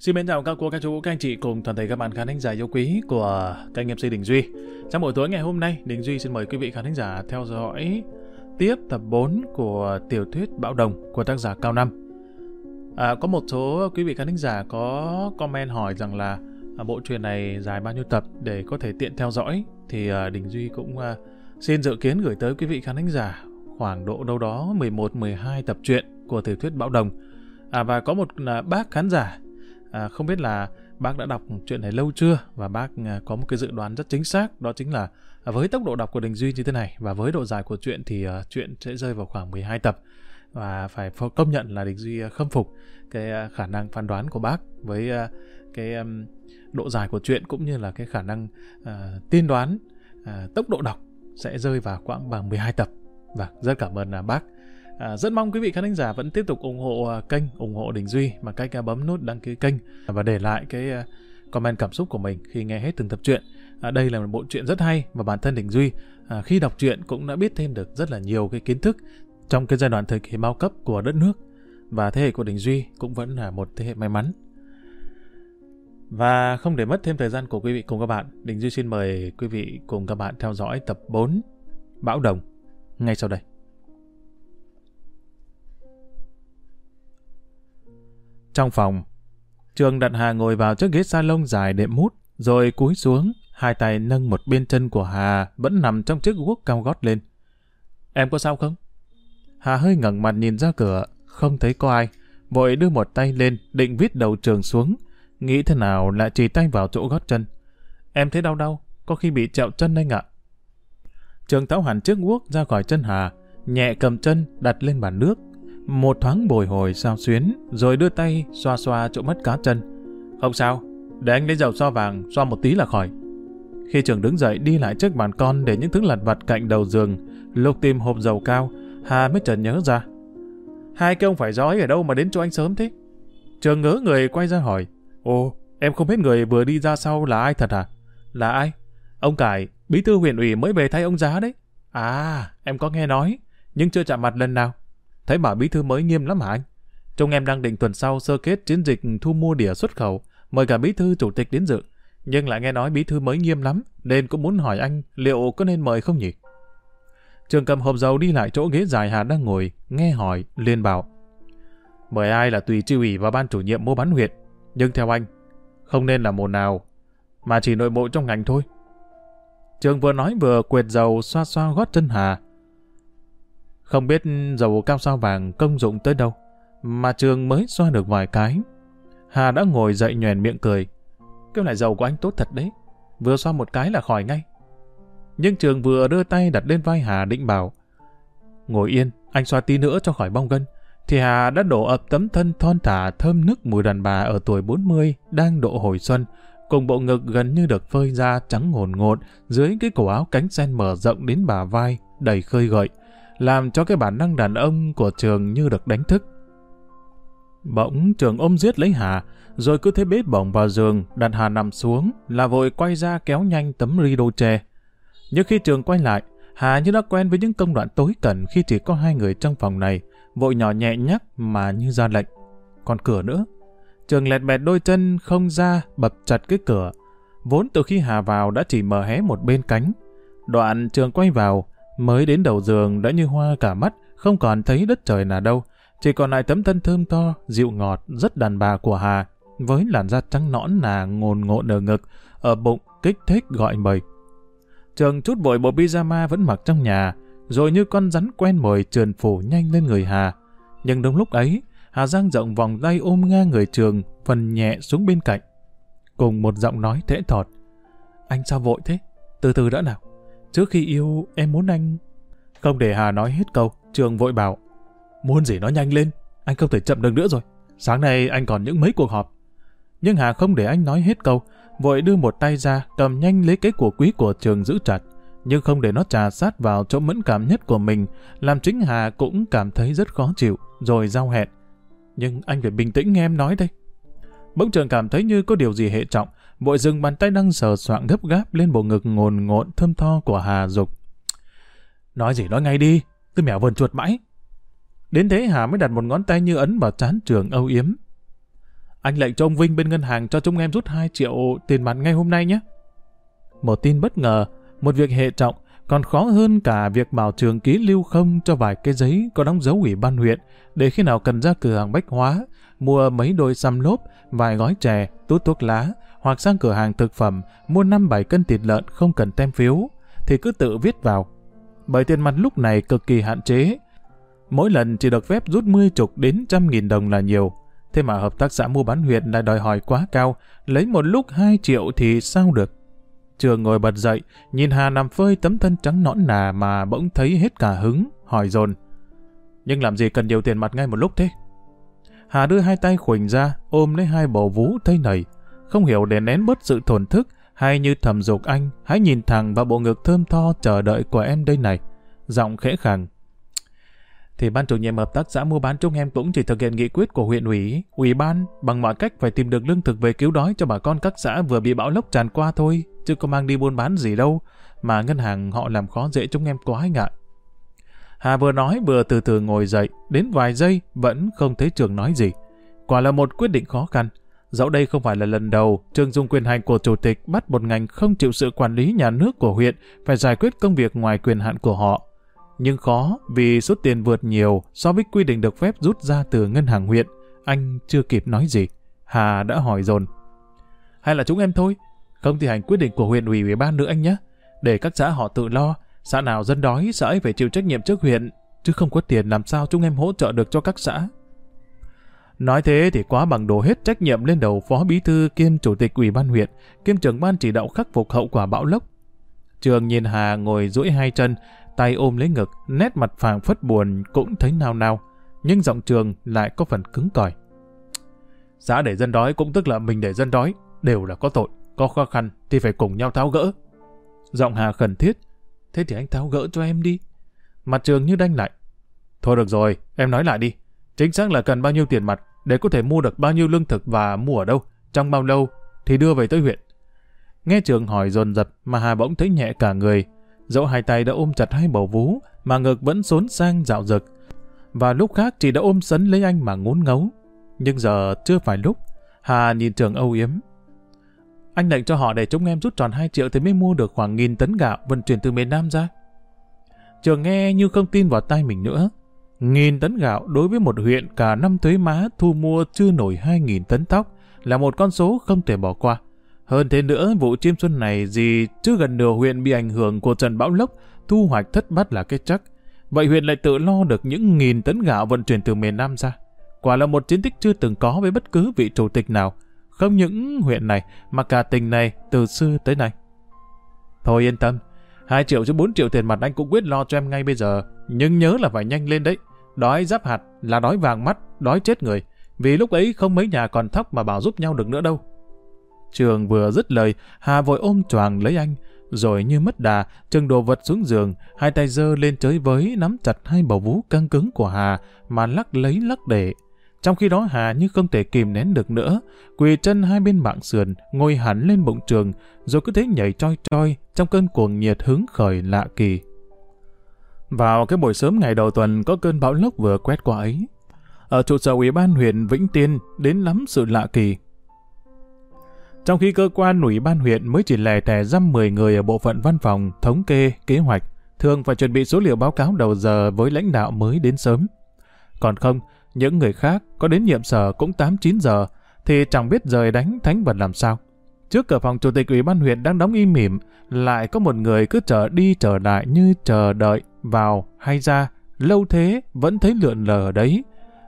Xin mến chào các cô, các chú, các anh chị cùng toàn thể các bạn khán thính giả yêu quý của kênh MC Đình Duy. Trong buổi tối ngày hôm nay, Đình Duy xin mời quý vị khán thính giả theo dõi tiếp tập 4 của tiểu thuyết Bão Đồng của tác giả Cao Năm. À, có một số quý vị khán thính giả có comment hỏi rằng là à, bộ truyện này dài bao nhiêu tập để có thể tiện theo dõi thì à, Đình Duy cũng à, xin dự kiến gửi tới quý vị khán thính giả khoảng độ đâu đó 11-12 tập truyện của tiểu thuyết Bão Đồng. À, và có một à, bác khán giả À, không biết là bác đã đọc chuyện này lâu chưa và bác à, có một cái dự đoán rất chính xác đó chính là à, với tốc độ đọc của Đình Duy như thế này và với độ dài của chuyện thì uh, chuyện sẽ rơi vào khoảng 12 tập và phải công nhận là Đình Duy à, khâm phục cái à, khả năng phán đoán của bác với uh, cái um, độ dài của chuyện cũng như là cái khả năng uh, tiên đoán uh, tốc độ đọc sẽ rơi vào khoảng bằng 12 tập. Và rất cảm ơn uh, bác. À, rất mong quý vị khán giả vẫn tiếp tục ủng hộ à, kênh, ủng hộ Đình Duy bằng cách à, bấm nút đăng ký kênh và để lại cái à, comment cảm xúc của mình khi nghe hết từng tập truyện. À, đây là một bộ truyện rất hay và bản thân Đình Duy à, khi đọc truyện cũng đã biết thêm được rất là nhiều cái kiến thức trong cái giai đoạn thời kỳ bao cấp của đất nước và thế hệ của Đình Duy cũng vẫn là một thế hệ may mắn. Và không để mất thêm thời gian của quý vị cùng các bạn, Đình Duy xin mời quý vị cùng các bạn theo dõi tập 4 Bão Đồng ngay sau đây. Trong phòng, Trường đặt Hà ngồi vào chiếc ghế salon dài đệm mút, rồi cúi xuống, hai tay nâng một bên chân của Hà vẫn nằm trong chiếc guốc cao gót lên. Em có sao không? Hà hơi ngẩng mặt nhìn ra cửa, không thấy có ai, vội đưa một tay lên, định viết đầu trường xuống, nghĩ thế nào lại chỉ tay vào chỗ gót chân. Em thấy đau đau, có khi bị trẹo chân anh ạ. Trường tháo hẳn chiếc guốc ra khỏi chân Hà, nhẹ cầm chân đặt lên bàn nước, một thoáng bồi hồi sao xuyến, rồi đưa tay xoa xoa chỗ mất cá chân. Không sao, để anh lấy dầu xoa vàng, xoa một tí là khỏi. Khi trường đứng dậy đi lại trước bàn con để những thứ lặt vặt cạnh đầu giường, lục tìm hộp dầu cao, Hà mới chợt nhớ ra. Hai cái ông phải giói ở đâu mà đến chỗ anh sớm thế? Trường ngỡ người quay ra hỏi. Ồ, em không biết người vừa đi ra sau là ai thật à? Là ai? Ông Cải, bí thư huyện ủy mới về thay ông giá đấy. À, em có nghe nói, nhưng chưa chạm mặt lần nào. Thấy bảo bí thư mới nghiêm lắm hả anh? Trông em đang định tuần sau sơ kết chiến dịch thu mua đỉa xuất khẩu, mời cả bí thư chủ tịch đến dự. Nhưng lại nghe nói bí thư mới nghiêm lắm, nên cũng muốn hỏi anh liệu có nên mời không nhỉ? Trường cầm hộp dầu đi lại chỗ ghế dài Hà đang ngồi, nghe hỏi, liền bảo. Mời ai là tùy chi ủy và ban chủ nhiệm mua bán huyện, nhưng theo anh, không nên là một nào, mà chỉ nội bộ trong ngành thôi. Trường vừa nói vừa quệt dầu xoa xoa gót chân Hà, không biết dầu cao sao vàng công dụng tới đâu, mà trường mới xoa được vài cái. Hà đã ngồi dậy nhoèn miệng cười. Cái này dầu của anh tốt thật đấy, vừa xoa một cái là khỏi ngay. Nhưng trường vừa đưa tay đặt lên vai Hà định bảo. Ngồi yên, anh xoa tí nữa cho khỏi bong gân. Thì Hà đã đổ ập tấm thân thon thả thơm nức mùi đàn bà ở tuổi 40 đang độ hồi xuân, cùng bộ ngực gần như được phơi ra trắng ngồn ngột dưới cái cổ áo cánh sen mở rộng đến bà vai, đầy khơi gợi làm cho cái bản năng đàn ông của trường như được đánh thức. Bỗng trường ôm giết lấy Hà, rồi cứ thế bế bổng vào giường, đặt Hà nằm xuống, là vội quay ra kéo nhanh tấm rido tre. Nhưng khi trường quay lại, Hà như đã quen với những công đoạn tối cẩn khi chỉ có hai người trong phòng này, vội nhỏ nhẹ nhắc mà như ra lệnh. Còn cửa nữa. Trường lẹt bẹt đôi chân không ra, bập chặt cái cửa. Vốn từ khi Hà vào đã chỉ mở hé một bên cánh. Đoạn trường quay vào, Mới đến đầu giường đã như hoa cả mắt, không còn thấy đất trời nào đâu. Chỉ còn lại tấm thân thơm to, dịu ngọt, rất đàn bà của Hà, với làn da trắng nõn nà ngồn ngộn ở ngực, ở bụng kích thích gọi mời. Trường chút vội bộ pyjama vẫn mặc trong nhà, rồi như con rắn quen mồi trườn phủ nhanh lên người Hà. Nhưng đúng lúc ấy, Hà giang rộng vòng tay ôm ngang người trường, phần nhẹ xuống bên cạnh. Cùng một giọng nói thễ thọt. Anh sao vội thế? Từ từ đã nào. Trước khi yêu, em muốn anh... Không để Hà nói hết câu, Trường vội bảo. Muốn gì nói nhanh lên, anh không thể chậm được nữa rồi. Sáng nay anh còn những mấy cuộc họp. Nhưng Hà không để anh nói hết câu, vội đưa một tay ra, cầm nhanh lấy cái của quý của Trường giữ chặt, nhưng không để nó trà sát vào chỗ mẫn cảm nhất của mình, làm chính Hà cũng cảm thấy rất khó chịu, rồi giao hẹn. Nhưng anh phải bình tĩnh nghe em nói đây. Bỗng Trường cảm thấy như có điều gì hệ trọng, Vội dừng bàn tay đang sờ soạng gấp gáp lên bộ ngực ngồn ngộn thơm tho của Hà Dục. Nói gì nói ngay đi, tôi mèo vườn chuột mãi. Đến thế Hà mới đặt một ngón tay như ấn vào chán trường âu yếm. anh lệnh cho ông Vinh bên ngân hàng cho chúng em rút 2 triệu tiền mặt ngay hôm nay nhé. Một tin bất ngờ, một việc hệ trọng, còn khó hơn cả việc bảo trường ký lưu không cho vài cái giấy có đóng dấu ủy ban huyện để khi nào cần ra cửa hàng bách hóa, mua mấy đôi xăm lốp, vài gói chè, tút thuốc lá, hoặc sang cửa hàng thực phẩm, mua 5-7 cân thịt lợn không cần tem phiếu, thì cứ tự viết vào. Bởi tiền mặt lúc này cực kỳ hạn chế. Mỗi lần chỉ được phép rút 10 chục đến trăm nghìn đồng là nhiều. Thế mà hợp tác xã mua bán huyện lại đòi hỏi quá cao, lấy một lúc 2 triệu thì sao được. Trường ngồi bật dậy, nhìn Hà nằm phơi tấm thân trắng nõn nà mà bỗng thấy hết cả hứng, hỏi dồn. Nhưng làm gì cần nhiều tiền mặt ngay một lúc thế? Hà đưa hai tay khuỳnh ra, ôm lấy hai bầu vú thấy nầy. Không hiểu để nén bớt sự thổn thức, hay như thầm dục anh, hãy nhìn thẳng vào bộ ngực thơm tho chờ đợi của em đây này. Giọng khẽ khàng. Thì ban chủ nhiệm hợp tác xã mua bán chúng em cũng chỉ thực hiện nghị quyết của huyện ủy, ủy ban bằng mọi cách phải tìm được lương thực về cứu đói cho bà con các xã vừa bị bão lốc tràn qua thôi, chứ có mang đi buôn bán gì đâu, mà ngân hàng họ làm khó dễ chúng em quá anh ạ. Hà vừa nói vừa từ từ ngồi dậy, đến vài giây vẫn không thấy trường nói gì. Quả là một quyết định khó khăn. Dẫu đây không phải là lần đầu Trương dùng quyền hành của chủ tịch bắt một ngành không chịu sự quản lý nhà nước của huyện phải giải quyết công việc ngoài quyền hạn của họ. Nhưng khó vì số tiền vượt nhiều so với quy định được phép rút ra từ ngân hàng huyện. Anh chưa kịp nói gì. Hà đã hỏi dồn. Hay là chúng em thôi? Không thi hành quyết định của huyện ủy ủy ban nữa anh nhé. Để các xã họ tự lo. Xã nào dân đói, xã ấy phải chịu trách nhiệm trước huyện. Chứ không có tiền làm sao chúng em hỗ trợ được cho các xã. Nói thế thì quá bằng đổ hết trách nhiệm lên đầu phó bí thư kiêm chủ tịch ủy ban huyện, kiêm trưởng ban chỉ đạo khắc phục hậu quả bão lốc. Trường nhìn Hà ngồi duỗi hai chân, tay ôm lấy ngực, nét mặt phàng phất buồn cũng thấy nao nao, nhưng giọng trường lại có phần cứng cỏi. Xã để dân đói cũng tức là mình để dân đói, đều là có tội, có khó khăn thì phải cùng nhau tháo gỡ. Giọng Hà khẩn thiết, thế thì anh tháo gỡ cho em đi. Mặt trường như đanh lại. Thôi được rồi, em nói lại đi. Chính xác là cần bao nhiêu tiền mặt để có thể mua được bao nhiêu lương thực và mua ở đâu, trong bao lâu thì đưa về tới huyện. Nghe trường hỏi dồn dập mà Hà bỗng thấy nhẹ cả người, dẫu hai tay đã ôm chặt hai bầu vú mà ngực vẫn xốn sang dạo dực. Và lúc khác chỉ đã ôm sấn lấy anh mà ngốn ngấu. Nhưng giờ chưa phải lúc. Hà nhìn trường âu yếm. Anh lệnh cho họ để chúng em rút tròn 2 triệu thì mới mua được khoảng nghìn tấn gạo vận chuyển từ miền Nam ra. Trường nghe như không tin vào tay mình nữa. Nghìn tấn gạo đối với một huyện cả năm thuế má thu mua chưa nổi 2.000 tấn tóc là một con số không thể bỏ qua. Hơn thế nữa, vụ chiêm xuân này gì chưa gần nửa huyện bị ảnh hưởng của trận bão lốc, thu hoạch thất bát là cái chắc. Vậy huyện lại tự lo được những nghìn tấn gạo vận chuyển từ miền Nam ra. Quả là một chiến tích chưa từng có với bất cứ vị chủ tịch nào. Không những huyện này, mà cả tỉnh này từ xưa tới nay. Thôi yên tâm, 2 triệu cho 4 triệu tiền mặt anh cũng quyết lo cho em ngay bây giờ. Nhưng nhớ là phải nhanh lên đấy. Đói giáp hạt là đói vàng mắt, đói chết người. Vì lúc ấy không mấy nhà còn thóc mà bảo giúp nhau được nữa đâu. Trường vừa dứt lời, Hà vội ôm choàng lấy anh, rồi như mất đà, trừng đồ vật xuống giường, hai tay giơ lên chới với nắm chặt hai bầu vú căng cứng của Hà mà lắc lấy lắc để. Trong khi đó Hà như không thể kìm nén được nữa, quỳ chân hai bên mạng sườn, ngồi hẳn lên bụng trường, rồi cứ thế nhảy choi choi trong cơn cuồng nhiệt hứng khởi lạ kỳ. Vào cái buổi sớm ngày đầu tuần có cơn bão lốc vừa quét qua ấy. Ở trụ sở ủy ban huyện Vĩnh Tiên đến lắm sự lạ kỳ. Trong khi cơ quan ủy ban huyện mới chỉ lẻ tẻ dăm 10 người ở bộ phận văn phòng, thống kê, kế hoạch, thường phải chuẩn bị số liệu báo cáo đầu giờ với lãnh đạo mới đến sớm. Còn không, những người khác có đến nhiệm sở cũng 8-9 giờ thì chẳng biết rời đánh thánh vật làm sao. Trước cửa phòng chủ tịch ủy ban huyện đang đóng im mỉm, lại có một người cứ chờ đi chờ lại như chờ đợi vào hay ra, lâu thế vẫn thấy lượn lờ ở đấy.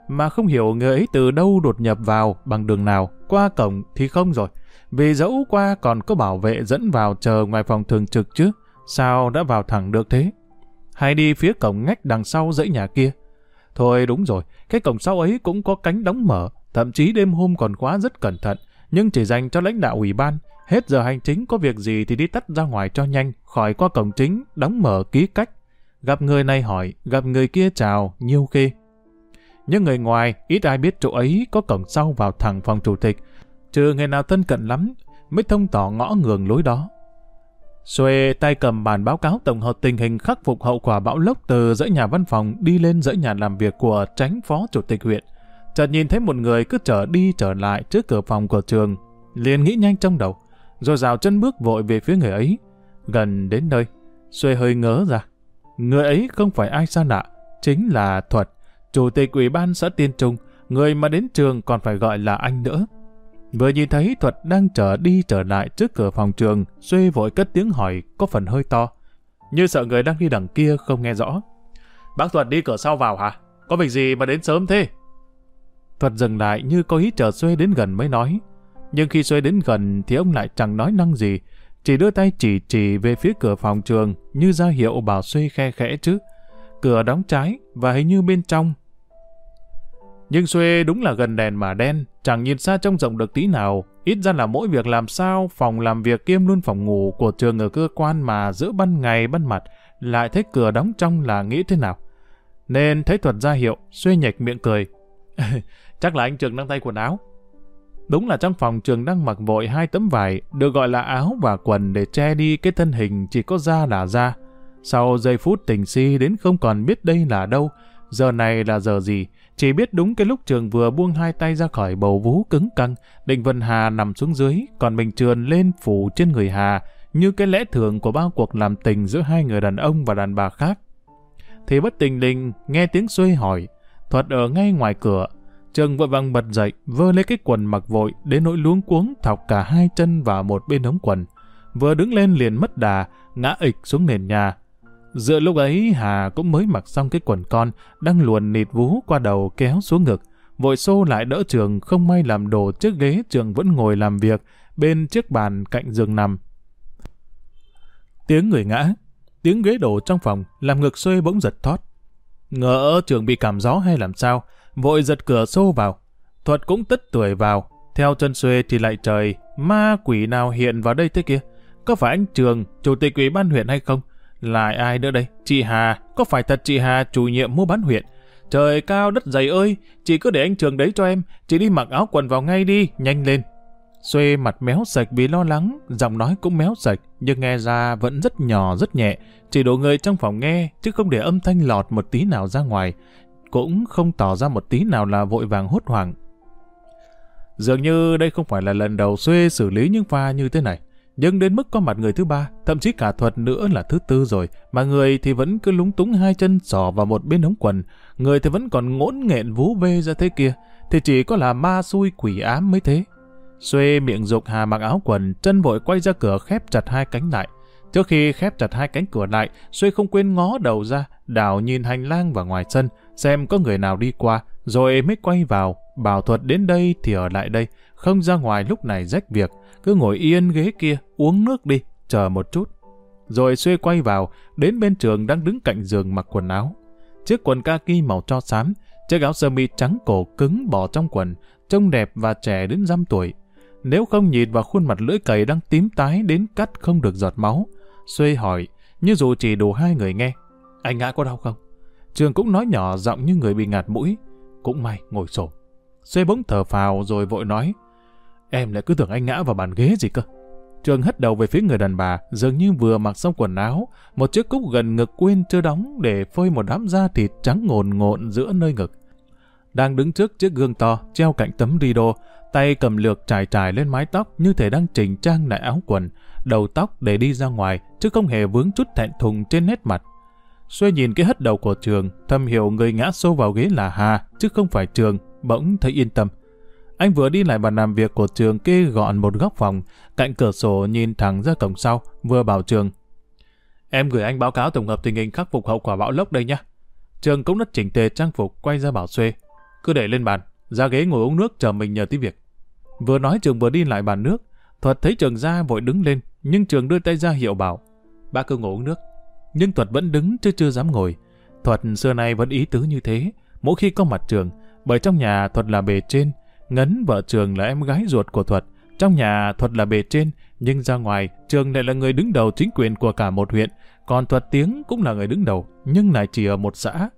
Mà không hiểu người ấy từ đâu đột nhập vào bằng đường nào, qua cổng thì không rồi. Vì dẫu qua còn có bảo vệ dẫn vào chờ ngoài phòng thường trực chứ, sao đã vào thẳng được thế? Hay đi phía cổng ngách đằng sau dãy nhà kia? Thôi đúng rồi, cái cổng sau ấy cũng có cánh đóng mở, thậm chí đêm hôm còn khóa rất cẩn thận, nhưng chỉ dành cho lãnh đạo ủy ban. Hết giờ hành chính có việc gì thì đi tắt ra ngoài cho nhanh, khỏi qua cổng chính, đóng mở ký cách. Gặp người này hỏi, gặp người kia chào, nhiêu khi. Nhưng người ngoài, ít ai biết chỗ ấy có cổng sau vào thẳng phòng chủ tịch, trừ người nào thân cận lắm, mới thông tỏ ngõ ngường lối đó. Xuê tay cầm bản báo cáo tổng hợp tình hình khắc phục hậu quả bão lốc từ dãy nhà văn phòng đi lên dãy nhà làm việc của tránh phó chủ tịch huyện. chợt nhìn thấy một người cứ trở đi trở lại trước cửa phòng của trường, liền nghĩ nhanh trong đầu, rồi rào chân bước vội về phía người ấy. Gần đến nơi, Xuê hơi ngớ ra. Người ấy không phải ai xa lạ, chính là Thuật, chủ tịch ủy ban xã Tiên Trung, người mà đến trường còn phải gọi là anh nữa. Vừa nhìn thấy Thuật đang trở đi trở lại trước cửa phòng trường, Xuê vội cất tiếng hỏi có phần hơi to. Như sợ người đang đi đằng kia không nghe rõ. Bác Thuật đi cửa sau vào hả? Có việc gì mà đến sớm thế? Thuật dừng lại như có ý chờ Xuê đến gần mới nói. Nhưng khi Xuê đến gần thì ông lại chẳng nói năng gì, chỉ đưa tay chỉ chỉ về phía cửa phòng trường như ra hiệu bảo Xuê khe khẽ chứ. Cửa đóng trái và hình như bên trong. Nhưng Xuê đúng là gần đèn mà đen, chẳng nhìn xa trông rộng được tí nào. Ít ra là mỗi việc làm sao phòng làm việc kiêm luôn phòng ngủ của trường ở cơ quan mà giữa ban ngày ban mặt lại thấy cửa đóng trong là nghĩ thế nào. Nên thấy thuật ra hiệu, Xuê nhạch miệng cười. Chắc là anh Trường đang tay quần áo. Đúng là trong phòng Trường đang mặc vội hai tấm vải, được gọi là áo và quần để che đi cái thân hình chỉ có da là da. Sau giây phút tình si đến không còn biết đây là đâu, giờ này là giờ gì, chỉ biết đúng cái lúc Trường vừa buông hai tay ra khỏi bầu vú cứng căng, định Vân Hà nằm xuống dưới, còn mình trườn lên phủ trên người Hà, như cái lẽ thường của bao cuộc làm tình giữa hai người đàn ông và đàn bà khác. Thì bất tình lình nghe tiếng xuôi hỏi, thuật ở ngay ngoài cửa, Trường vội vàng bật dậy, vơ lấy cái quần mặc vội, đến nỗi luống cuống thọc cả hai chân vào một bên ống quần. Vừa đứng lên liền mất đà, ngã ịch xuống nền nhà. Giữa lúc ấy Hà cũng mới mặc xong cái quần con, đang luồn nịt vú qua đầu kéo xuống ngực. Vội xô lại đỡ trường, không may làm đổ chiếc ghế trường vẫn ngồi làm việc, bên chiếc bàn cạnh giường nằm. Tiếng người ngã, tiếng ghế đổ trong phòng, làm ngực xuê bỗng giật thót. Ngỡ trường bị cảm gió hay làm sao, vội giật cửa xô vào. Thuật cũng tất tuổi vào, theo chân xuê thì lại trời, ma quỷ nào hiện vào đây thế kia? Có phải anh Trường, chủ tịch ủy ban huyện hay không? Lại ai nữa đây? Chị Hà, có phải thật chị Hà chủ nhiệm mua bán huyện? Trời cao đất dày ơi, chị cứ để anh Trường đấy cho em, chị đi mặc áo quần vào ngay đi, nhanh lên. Xuê mặt méo sạch vì lo lắng, giọng nói cũng méo sạch, nhưng nghe ra vẫn rất nhỏ rất nhẹ, chỉ đổ người trong phòng nghe, chứ không để âm thanh lọt một tí nào ra ngoài, cũng không tỏ ra một tí nào là vội vàng hốt hoảng. Dường như đây không phải là lần đầu Xuê xử lý những pha như thế này, nhưng đến mức có mặt người thứ ba, thậm chí cả thuật nữa là thứ tư rồi, mà người thì vẫn cứ lúng túng hai chân sò vào một bên ống quần, người thì vẫn còn ngỗn nghẹn vú bê ra thế kia, thì chỉ có là ma xui quỷ ám mới thế. Xuê miệng dục hà mặc áo quần, chân vội quay ra cửa khép chặt hai cánh lại. Trước khi khép chặt hai cánh cửa lại, Xuê không quên ngó đầu ra, đảo nhìn hành lang và ngoài sân, xem có người nào đi qua, rồi mới quay vào, bảo thuật đến đây thì ở lại đây, không ra ngoài lúc này rách việc, cứ ngồi yên ghế kia, uống nước đi, chờ một chút. Rồi Xuê quay vào, đến bên trường đang đứng cạnh giường mặc quần áo. Chiếc quần kaki màu cho xám, chiếc áo sơ mi trắng cổ cứng bỏ trong quần, trông đẹp và trẻ đến dăm tuổi. Nếu không nhìn vào khuôn mặt lưỡi cầy đang tím tái đến cắt không được giọt máu, Xuê hỏi, như dù chỉ đủ hai người nghe, anh ngã có đau không? Trường cũng nói nhỏ giọng như người bị ngạt mũi. Cũng may, ngồi sổ. Xuê bỗng thở phào rồi vội nói, em lại cứ tưởng anh ngã vào bàn ghế gì cơ. Trường hất đầu về phía người đàn bà, dường như vừa mặc xong quần áo, một chiếc cúc gần ngực quên chưa đóng để phơi một đám da thịt trắng ngồn ngộn giữa nơi ngực. Đang đứng trước chiếc gương to, treo cạnh tấm rido, tay cầm lược trải trải lên mái tóc như thể đang chỉnh trang lại áo quần, đầu tóc để đi ra ngoài, chứ không hề vướng chút thẹn thùng trên nét mặt. Xuê nhìn cái hất đầu của trường, thầm hiểu người ngã sâu vào ghế là Hà, chứ không phải trường, bỗng thấy yên tâm. Anh vừa đi lại bàn làm việc của trường kê gọn một góc phòng, cạnh cửa sổ nhìn thẳng ra cổng sau, vừa bảo trường. Em gửi anh báo cáo tổng hợp tình hình khắc phục hậu quả bão lốc đây nhé. Trường cũng đã chỉnh tề trang phục quay ra bảo Xuê. Cứ để lên bàn, ra ghế ngồi uống nước chờ mình nhờ tí việc. Vừa nói trường vừa đi lại bàn nước, Thuật thấy trường ra vội đứng lên, nhưng trường đưa tay ra hiệu bảo. Bác cứ ngồi uống nước. Nhưng Thuật vẫn đứng chứ chưa dám ngồi. Thuật xưa nay vẫn ý tứ như thế, mỗi khi có mặt trường, bởi trong nhà Thuật là bề trên, Ngấn vợ trường là em gái ruột của Thuật. Trong nhà Thuật là bề trên, nhưng ra ngoài, trường lại là người đứng đầu chính quyền của cả một huyện, còn Thuật Tiếng cũng là người đứng đầu, nhưng lại chỉ ở một xã.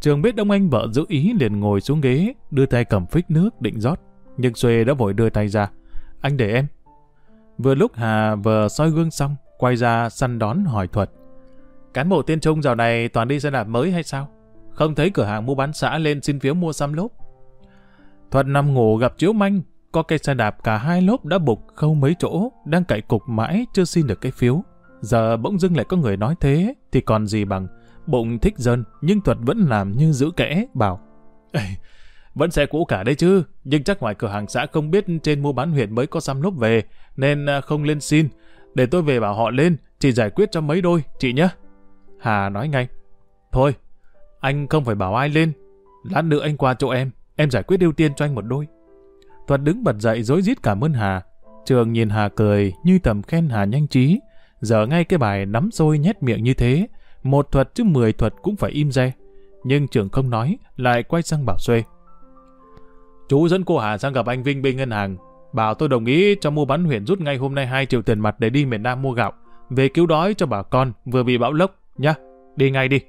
Trường biết Đông Anh vợ giữ ý liền ngồi xuống ghế, đưa tay cầm phích nước định rót. Nhưng Xuê đã vội đưa tay ra. Anh để em. Vừa lúc Hà vừa soi gương xong, quay ra săn đón hỏi Thuật. Cán bộ tiên trung dạo này toàn đi xe đạp mới hay sao? Không thấy cửa hàng mua bán xã lên xin phiếu mua xăm lốp. Thuật nằm ngủ gặp chiếu manh, có cây xe đạp cả hai lốp đã bục khâu mấy chỗ, đang cậy cục mãi chưa xin được cái phiếu. Giờ bỗng dưng lại có người nói thế, thì còn gì bằng. Bụng thích dân, nhưng Thuật vẫn làm như giữ kẽ, bảo. Vẫn xe cũ cả đấy chứ, nhưng chắc ngoài cửa hàng xã không biết trên mua bán huyện mới có xăm lốp về, nên à, không lên xin. Để tôi về bảo họ lên, chỉ giải quyết cho mấy đôi, chị nhé. Hà nói ngay. Thôi, anh không phải bảo ai lên. Lát nữa anh qua chỗ em, em giải quyết ưu tiên cho anh một đôi. Thuật đứng bật dậy dối rít cảm ơn Hà. Trường nhìn Hà cười như tầm khen Hà nhanh trí. Giờ ngay cái bài nắm sôi nhét miệng như thế, một thuật chứ mười thuật cũng phải im re. Nhưng trường không nói, lại quay sang bảo Xuê. Chú dẫn cô Hà sang gặp anh Vinh bên ngân hàng, bảo tôi đồng ý cho mua bán huyện rút ngay hôm nay 2 triệu tiền mặt để đi miền Nam mua gạo, về cứu đói cho bà con vừa bị bão lốc, nhá, đi ngay đi.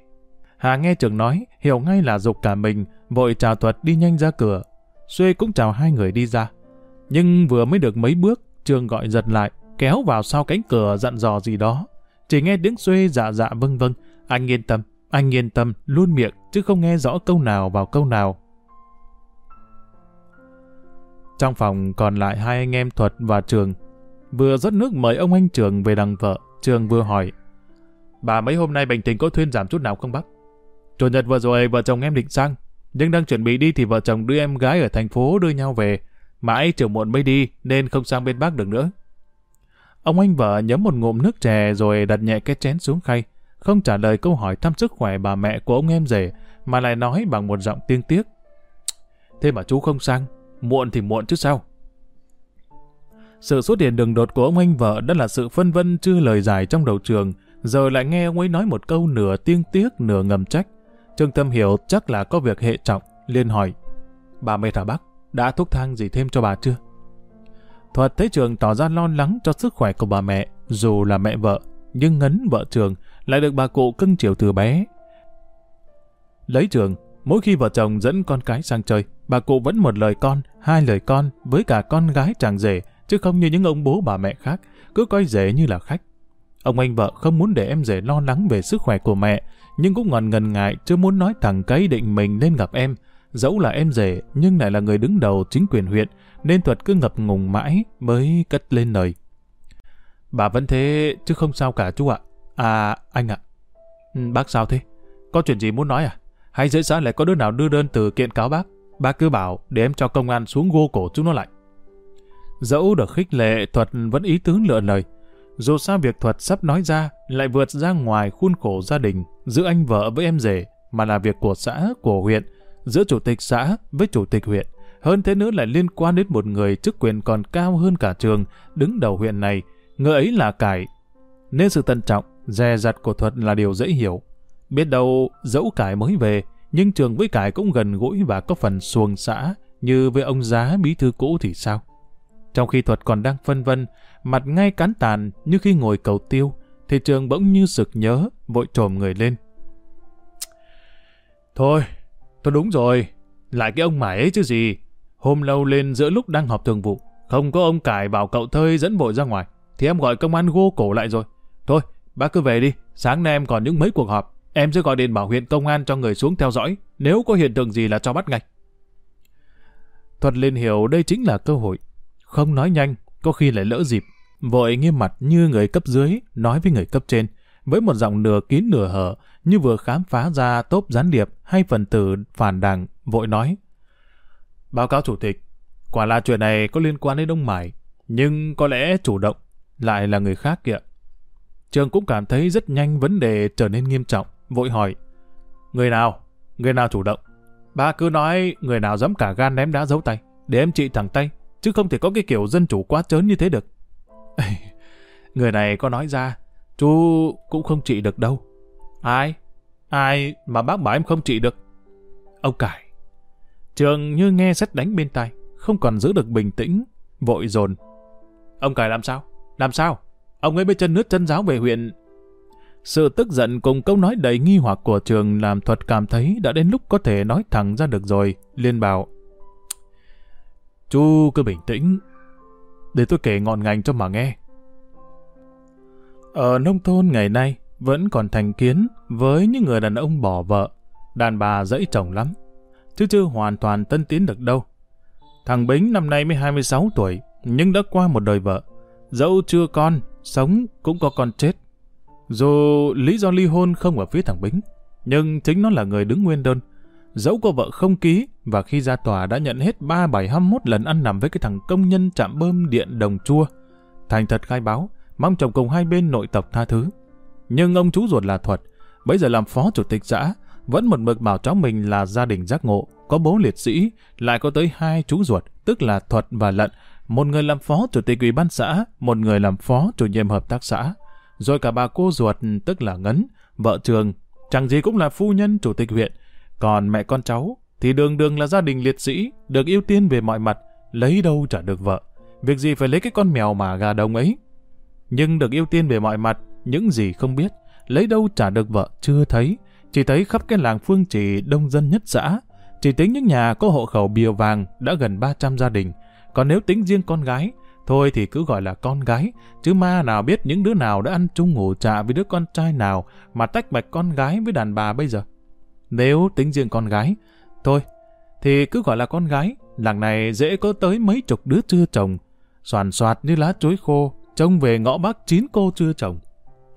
Hà nghe trường nói, hiểu ngay là dục cả mình, vội chào thuật đi nhanh ra cửa. Xuê cũng chào hai người đi ra. Nhưng vừa mới được mấy bước, trường gọi giật lại, kéo vào sau cánh cửa dặn dò gì đó. Chỉ nghe tiếng Xuê dạ dạ vâng vâng, anh yên tâm, anh yên tâm, luôn miệng, chứ không nghe rõ câu nào vào câu nào. Trong phòng còn lại hai anh em Thuật và Trường. Vừa rót nước mời ông anh Trường về đằng vợ, Trường vừa hỏi. Bà mấy hôm nay bệnh tình có thuyên giảm chút nào không bác? Chủ nhật vừa rồi vợ chồng em định sang, nhưng đang chuẩn bị đi thì vợ chồng đưa em gái ở thành phố đưa nhau về. Mãi chiều muộn mới đi nên không sang bên bác được nữa. Ông anh vợ nhấm một ngụm nước chè rồi đặt nhẹ cái chén xuống khay, không trả lời câu hỏi thăm sức khỏe bà mẹ của ông em rể, mà lại nói bằng một giọng tiếng tiếc. Thế mà chú không sang, muộn thì muộn chứ sao. Sự xuất hiện đường đột của ông anh vợ đã là sự phân vân chưa lời giải trong đầu trường, giờ lại nghe ông ấy nói một câu nửa tiếng tiếc nửa ngầm trách. Trương Tâm hiểu chắc là có việc hệ trọng, liền hỏi. Bà mệt hả bác? Đã thuốc thang gì thêm cho bà chưa? Thuật thấy trường tỏ ra lo lắng cho sức khỏe của bà mẹ, dù là mẹ vợ, nhưng ngấn vợ trường lại được bà cụ cưng chiều từ bé. Lấy trường, mỗi khi vợ chồng dẫn con cái sang chơi, bà cụ vẫn một lời con, hai lời con với cả con gái chàng rể, chứ không như những ông bố bà mẹ khác, cứ coi rể như là khách. Ông anh vợ không muốn để em rể lo lắng về sức khỏe của mẹ, nhưng cũng ngần ngần ngại chưa muốn nói thẳng cái định mình nên gặp em. Dẫu là em rể, nhưng lại là người đứng đầu chính quyền huyện, nên Thuật cứ ngập ngùng mãi mới cất lên lời. Bà vẫn thế, chứ không sao cả chú ạ. À, anh ạ. Ừ, bác sao thế? Có chuyện gì muốn nói à? Hay dễ xã lại có đứa nào đưa đơn từ kiện cáo bác? Bác cứ bảo để em cho công an xuống gô cổ chúng nó lại. Dẫu được khích lệ, Thuật vẫn ý tứ lựa lời. Dù sao việc Thuật sắp nói ra lại vượt ra ngoài khuôn khổ gia đình giữa anh vợ với em rể, mà là việc của xã, của huyện, giữa chủ tịch xã với chủ tịch huyện. Hơn thế nữa lại liên quan đến một người chức quyền còn cao hơn cả trường, đứng đầu huyện này, người ấy là Cải. Nên sự tân trọng, dè dặt của Thuật là điều dễ hiểu. Biết đâu, dẫu Cải mới về, nhưng trường với Cải cũng gần gũi và có phần xuồng xã, như với ông giá bí thư cũ thì sao? Trong khi Thuật còn đang phân vân, mặt ngay cán tàn như khi ngồi cầu tiêu, thì trường bỗng như sực nhớ, vội trồm người lên. Thôi, tôi đúng rồi, lại cái ông mải ấy chứ gì. Hôm lâu lên giữa lúc đang họp thường vụ, không có ông cải bảo cậu thơi dẫn vội ra ngoài, thì em gọi công an gô cổ lại rồi. Thôi, bác cứ về đi, sáng nay em còn những mấy cuộc họp, em sẽ gọi điện bảo huyện công an cho người xuống theo dõi, nếu có hiện tượng gì là cho bắt ngay. Thuật liền hiểu đây chính là cơ hội. Không nói nhanh, có khi lại lỡ dịp. Vội nghiêm mặt như người cấp dưới nói với người cấp trên, với một giọng nửa kín nửa hở, như vừa khám phá ra tốp gián điệp hay phần tử phản đảng, vội nói. Báo cáo chủ tịch, quả là chuyện này có liên quan đến Đông Mải, nhưng có lẽ chủ động lại là người khác kìa. Trường cũng cảm thấy rất nhanh vấn đề trở nên nghiêm trọng, vội hỏi. Người nào? Người nào chủ động? Ba cứ nói người nào dám cả gan ném đá giấu tay, để em trị thẳng tay, chứ không thể có cái kiểu dân chủ quá trớn như thế được. người này có nói ra, chú cũng không trị được đâu. Ai? Ai mà bác bảo em không trị được? Ông Cải. Trường như nghe xét đánh bên tai, không còn giữ được bình tĩnh, vội dồn. Ông Cải làm sao? Làm sao? Ông ấy bê chân nước chân giáo về huyện. Sự tức giận cùng câu nói đầy nghi hoặc của trường làm thuật cảm thấy đã đến lúc có thể nói thẳng ra được rồi, liên bảo. Chú cứ bình tĩnh, để tôi kể ngọn ngành cho mà nghe. Ở nông thôn ngày nay, vẫn còn thành kiến với những người đàn ông bỏ vợ, đàn bà dẫy chồng lắm, chứ chưa hoàn toàn tân tiến được đâu. Thằng Bính năm nay mới 26 tuổi, nhưng đã qua một đời vợ. Dẫu chưa con, sống cũng có con chết. Dù lý do ly hôn không ở phía thằng Bính, nhưng chính nó là người đứng nguyên đơn. Dẫu có vợ không ký và khi ra tòa đã nhận hết 3 bài 21 lần ăn nằm với cái thằng công nhân chạm bơm điện đồng chua. Thành thật khai báo, mong chồng cùng hai bên nội tộc tha thứ. Nhưng ông chú ruột là Thuật, bây giờ làm phó chủ tịch xã, vẫn một mực bảo cháu mình là gia đình giác ngộ, có bố liệt sĩ, lại có tới hai chú ruột, tức là Thuật và Lận, một người làm phó chủ tịch ủy ban xã, một người làm phó chủ nhiệm hợp tác xã. Rồi cả bà cô ruột, tức là Ngấn, vợ trường, chẳng gì cũng là phu nhân chủ tịch huyện. Còn mẹ con cháu thì đường đường là gia đình liệt sĩ, được ưu tiên về mọi mặt, lấy đâu trả được vợ. Việc gì phải lấy cái con mèo mà gà đồng ấy. Nhưng được ưu tiên về mọi mặt, những gì không biết, lấy đâu trả được vợ chưa thấy. Chỉ thấy khắp cái làng phương trì đông dân nhất xã, chỉ tính những nhà có hộ khẩu bìa vàng đã gần 300 gia đình. Còn nếu tính riêng con gái, thôi thì cứ gọi là con gái, chứ ma nào biết những đứa nào đã ăn chung ngủ trạ với đứa con trai nào mà tách bạch con gái với đàn bà bây giờ. Nếu tính riêng con gái, thôi, thì cứ gọi là con gái, làng này dễ có tới mấy chục đứa chưa chồng, soàn soạt như lá chuối khô, trông về ngõ bắc chín cô chưa chồng.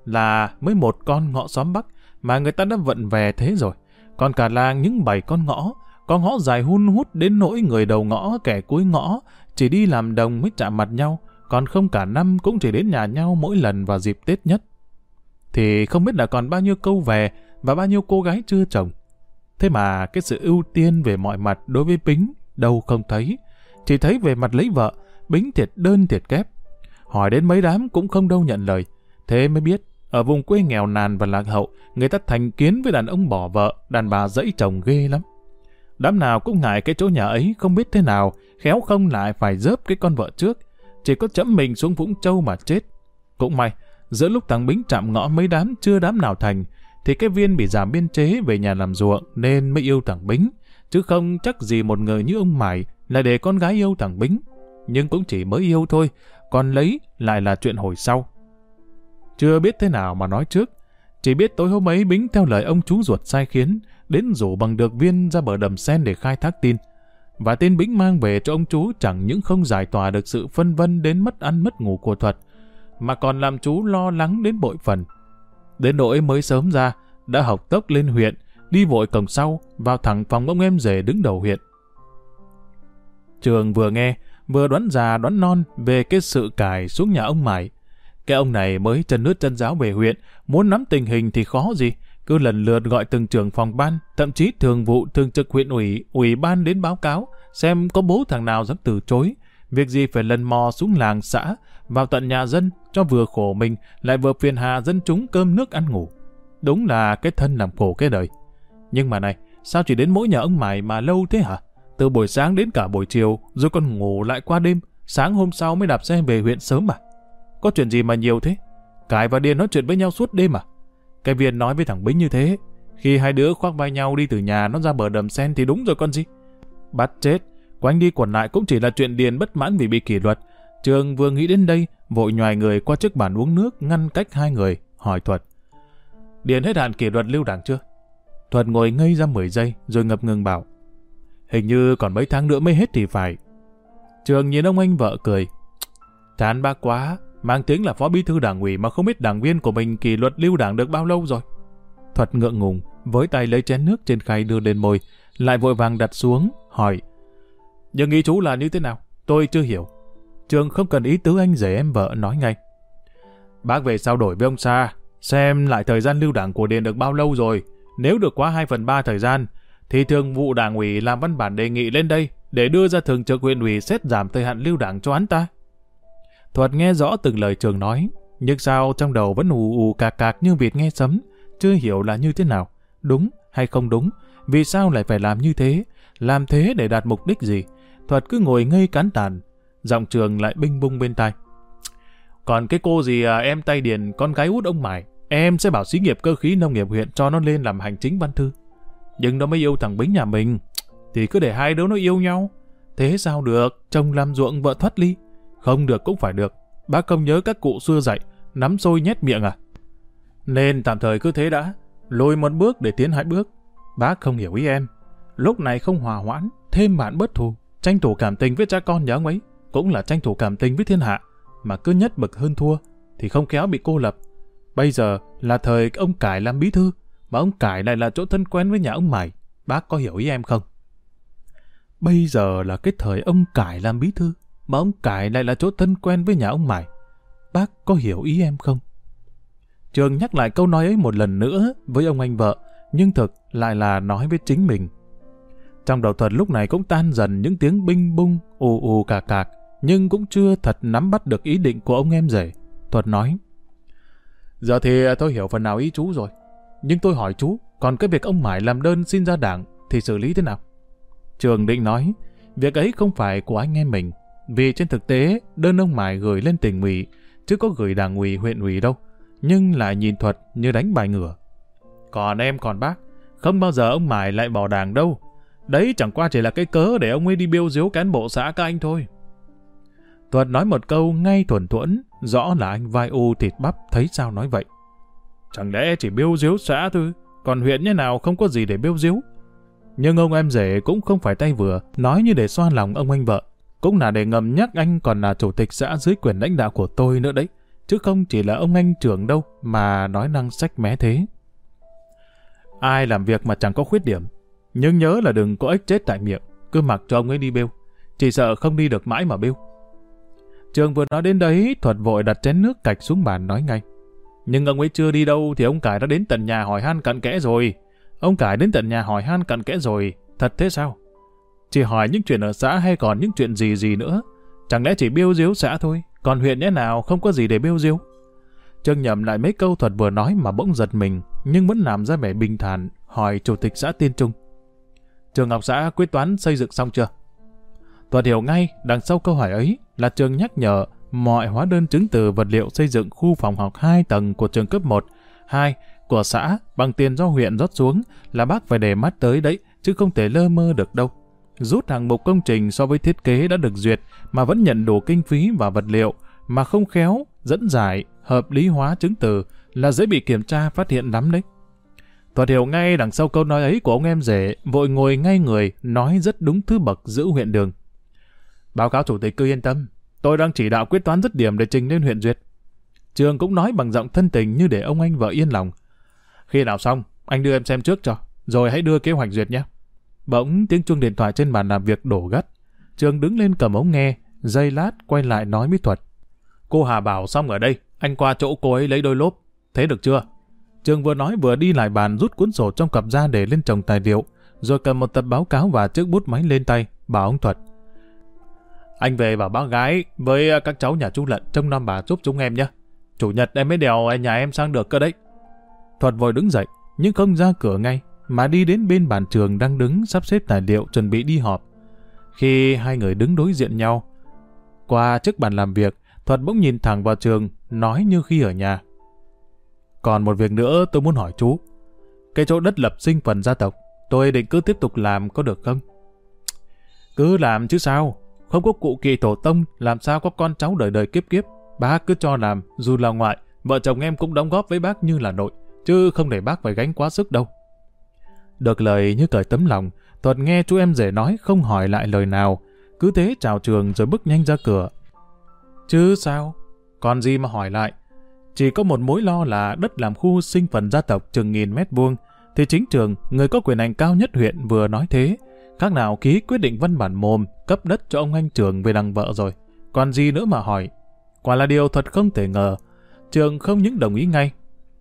Là mới một con ngõ xóm bắc mà người ta đã vận về thế rồi. Còn cả làng những bảy con ngõ, con ngõ dài hun hút đến nỗi người đầu ngõ kẻ cuối ngõ chỉ đi làm đồng mới chạm mặt nhau, còn không cả năm cũng chỉ đến nhà nhau mỗi lần vào dịp Tết nhất. Thì không biết là còn bao nhiêu câu về và bao nhiêu cô gái chưa chồng. Thế mà cái sự ưu tiên về mọi mặt đối với Bính đâu không thấy. Chỉ thấy về mặt lấy vợ, Bính thiệt đơn thiệt kép. Hỏi đến mấy đám cũng không đâu nhận lời. Thế mới biết, ở vùng quê nghèo nàn và lạc hậu, người ta thành kiến với đàn ông bỏ vợ, đàn bà dẫy chồng ghê lắm. Đám nào cũng ngại cái chỗ nhà ấy không biết thế nào, khéo không lại phải dớp cái con vợ trước. Chỉ có chấm mình xuống Vũng Châu mà chết. Cũng may, giữa lúc thằng Bính chạm ngõ mấy đám chưa đám nào thành, thì cái viên bị giảm biên chế về nhà làm ruộng nên mới yêu thằng Bính, chứ không chắc gì một người như ông Mải lại để con gái yêu thằng Bính. Nhưng cũng chỉ mới yêu thôi, còn lấy lại là chuyện hồi sau. Chưa biết thế nào mà nói trước, chỉ biết tối hôm ấy Bính theo lời ông chú ruột sai khiến, đến rủ bằng được viên ra bờ đầm sen để khai thác tin. Và tin Bính mang về cho ông chú chẳng những không giải tỏa được sự phân vân đến mất ăn mất ngủ của thuật, mà còn làm chú lo lắng đến bội phần. Đến nỗi mới sớm ra, đã học tốc lên huyện, đi vội cổng sau, vào thẳng phòng ông em rể đứng đầu huyện. Trường vừa nghe, vừa đoán già đoán non về cái sự cài xuống nhà ông Mải. Cái ông này mới chân nước chân giáo về huyện, muốn nắm tình hình thì khó gì, cứ lần lượt gọi từng trưởng phòng ban, thậm chí thường vụ thường trực huyện ủy, ủy ban đến báo cáo, xem có bố thằng nào dám từ chối. Việc gì phải lần mò xuống làng xã, vào tận nhà dân, cho vừa khổ mình, lại vừa phiền hà dân chúng cơm nước ăn ngủ. Đúng là cái thân làm khổ cái đời. Nhưng mà này, sao chỉ đến mỗi nhà ông mày mà lâu thế hả? Từ buổi sáng đến cả buổi chiều, rồi còn ngủ lại qua đêm, sáng hôm sau mới đạp xe về huyện sớm mà Có chuyện gì mà nhiều thế? Cải và Điền nói chuyện với nhau suốt đêm à? Cái viên nói với thằng Bính như thế. Khi hai đứa khoác vai nhau đi từ nhà nó ra bờ đầm sen thì đúng rồi con gì. Bắt chết, quanh đi quẩn lại cũng chỉ là chuyện Điền bất mãn vì bị kỷ luật. Trường vừa nghĩ đến đây, vội nhòi người qua trước bàn uống nước ngăn cách hai người, hỏi Thuật. Điền hết hạn kỷ luật lưu đảng chưa? Thuật ngồi ngây ra 10 giây rồi ngập ngừng bảo. Hình như còn mấy tháng nữa mới hết thì phải. Trường nhìn ông anh vợ cười. Chán bác quá, mang tiếng là phó bí thư đảng ủy mà không biết đảng viên của mình kỷ luật lưu đảng được bao lâu rồi. Thuật ngượng ngùng, với tay lấy chén nước trên khay đưa lên môi, lại vội vàng đặt xuống, hỏi. Nhưng ý chú là như thế nào? Tôi chưa hiểu. Trường không cần ý tứ anh rể em vợ nói ngay. Bác về sao đổi với ông Sa, xem lại thời gian lưu đảng của Điền được bao lâu rồi. Nếu được quá 2 phần 3 thời gian, thì thường vụ đảng ủy làm văn bản đề nghị lên đây để đưa ra thường trực huyện ủy xét giảm thời hạn lưu đảng cho hắn ta. Thuật nghe rõ từng lời trường nói, nhưng sao trong đầu vẫn ù ù cạc cạc như vịt nghe sấm, chưa hiểu là như thế nào, đúng hay không đúng, vì sao lại phải làm như thế, làm thế để đạt mục đích gì. Thuật cứ ngồi ngây cán tàn, giọng trường lại binh bung bên tai. Còn cái cô gì à, em tay điền, con gái út ông Mải, em sẽ bảo xí nghiệp cơ khí nông nghiệp huyện cho nó lên làm hành chính văn thư. Nhưng nó mới yêu thằng Bính nhà mình, thì cứ để hai đứa nó yêu nhau. Thế sao được, chồng làm ruộng vợ thoát ly. Không được cũng phải được, bác không nhớ các cụ xưa dạy, nắm xôi nhét miệng à. Nên tạm thời cứ thế đã, lùi một bước để tiến hai bước. Bác không hiểu ý em. Lúc này không hòa hoãn, thêm bạn bất thù, tranh thủ cảm tình với cha con nhà ông ấy, cũng là tranh thủ cảm tình với thiên hạ, mà cứ nhất bực hơn thua, thì không khéo bị cô lập. Bây giờ là thời ông Cải làm bí thư, mà ông Cải lại là chỗ thân quen với nhà ông Mày. Bác có hiểu ý em không? Bây giờ là cái thời ông Cải làm bí thư, mà ông Cải lại là chỗ thân quen với nhà ông Mày. Bác có hiểu ý em không? Trường nhắc lại câu nói ấy một lần nữa với ông anh vợ, nhưng thực lại là nói với chính mình. Trong đầu thuật lúc này cũng tan dần những tiếng binh bung, ù ù cà cạc, nhưng cũng chưa thật nắm bắt được ý định của ông em rể. Thuật nói, Giờ thì tôi hiểu phần nào ý chú rồi. Nhưng tôi hỏi chú, còn cái việc ông Mải làm đơn xin ra đảng thì xử lý thế nào? Trường định nói, việc ấy không phải của anh em mình, vì trên thực tế đơn ông Mải gửi lên tỉnh ủy, chứ có gửi đảng ủy huyện ủy đâu, nhưng lại nhìn thuật như đánh bài ngửa. Còn em còn bác, không bao giờ ông Mải lại bỏ đảng đâu. Đấy chẳng qua chỉ là cái cớ để ông ấy đi biêu diếu cán bộ xã các anh thôi. Thuật nói một câu ngay thuần thuẫn, rõ là anh vai u thịt bắp thấy sao nói vậy. Chẳng lẽ chỉ biêu diếu xã thôi, còn huyện như nào không có gì để biêu diếu. Nhưng ông em rể cũng không phải tay vừa, nói như để xoa lòng ông anh vợ. Cũng là để ngầm nhắc anh còn là chủ tịch xã dưới quyền lãnh đạo của tôi nữa đấy. Chứ không chỉ là ông anh trưởng đâu mà nói năng sách mé thế. Ai làm việc mà chẳng có khuyết điểm. Nhưng nhớ là đừng có ếch chết tại miệng, cứ mặc cho ông ấy đi bêu. Chỉ sợ không đi được mãi mà bêu. Trường vừa nói đến đấy, Thuật vội đặt chén nước cạch xuống bàn nói ngay. Nhưng ông ấy chưa đi đâu thì ông Cải đã đến tận nhà hỏi han cặn kẽ rồi. Ông Cải đến tận nhà hỏi han cặn kẽ rồi, thật thế sao? Chỉ hỏi những chuyện ở xã hay còn những chuyện gì gì nữa? Chẳng lẽ chỉ biêu diếu xã thôi, còn huyện nhé nào không có gì để biêu diếu? Trương nhầm lại mấy câu Thuật vừa nói mà bỗng giật mình, nhưng vẫn làm ra vẻ bình thản, hỏi chủ tịch xã Tiên Trung. Trường học xã quyết toán xây dựng xong chưa? Thuật hiểu ngay, đằng sau câu hỏi ấy là trường nhắc nhở mọi hóa đơn chứng từ vật liệu xây dựng khu phòng học 2 tầng của trường cấp 1, 2 của xã bằng tiền do huyện rót xuống là bác phải để mắt tới đấy, chứ không thể lơ mơ được đâu. Rút hàng mục công trình so với thiết kế đã được duyệt mà vẫn nhận đủ kinh phí và vật liệu mà không khéo, dẫn giải, hợp lý hóa chứng từ là dễ bị kiểm tra phát hiện lắm đấy. Thuật hiểu ngay đằng sau câu nói ấy của ông em rể, vội ngồi ngay người, nói rất đúng thứ bậc giữ huyện đường. Báo cáo chủ tịch cứ yên tâm, tôi đang chỉ đạo quyết toán dứt điểm để trình lên huyện duyệt. Trường cũng nói bằng giọng thân tình như để ông anh vợ yên lòng. Khi nào xong, anh đưa em xem trước cho, rồi hãy đưa kế hoạch duyệt nhé. Bỗng tiếng chuông điện thoại trên bàn làm việc đổ gắt. Trường đứng lên cầm ống nghe, giây lát quay lại nói với Thuật. Cô Hà bảo xong ở đây, anh qua chỗ cô ấy lấy đôi lốp. Thế được chưa? Trường vừa nói vừa đi lại bàn rút cuốn sổ trong cặp ra để lên chồng tài liệu, rồi cầm một tập báo cáo và chiếc bút máy lên tay, bảo ông Thuật. Anh về bảo bác gái với à, các cháu nhà chú Lận trong năm bà giúp chúng em nhé. Chủ nhật em mới đèo nhà em sang được cơ đấy. Thuật vội đứng dậy, nhưng không ra cửa ngay, mà đi đến bên bàn trường đang đứng sắp xếp tài liệu chuẩn bị đi họp. Khi hai người đứng đối diện nhau, qua trước bàn làm việc, Thuật bỗng nhìn thẳng vào trường, nói như khi ở nhà. Còn một việc nữa tôi muốn hỏi chú. Cái chỗ đất lập sinh phần gia tộc, tôi định cứ tiếp tục làm có được không? Cứ làm chứ sao, không có cụ kỳ tổ tông, làm sao có con cháu đời đời kiếp kiếp. Bác cứ cho làm, dù là ngoại, vợ chồng em cũng đóng góp với bác như là nội, chứ không để bác phải gánh quá sức đâu. Được lời như cởi tấm lòng, Thuật nghe chú em rể nói không hỏi lại lời nào, cứ thế chào trường rồi bước nhanh ra cửa. Chứ sao? Còn gì mà hỏi lại? Chỉ có một mối lo là đất làm khu sinh phần gia tộc chừng nghìn mét vuông, thì chính trường, người có quyền hành cao nhất huyện vừa nói thế, Khác nào ký quyết định văn bản mồm cấp đất cho ông anh Trường về đằng vợ rồi. Còn gì nữa mà hỏi. Quả là điều thật không thể ngờ. Trường không những đồng ý ngay.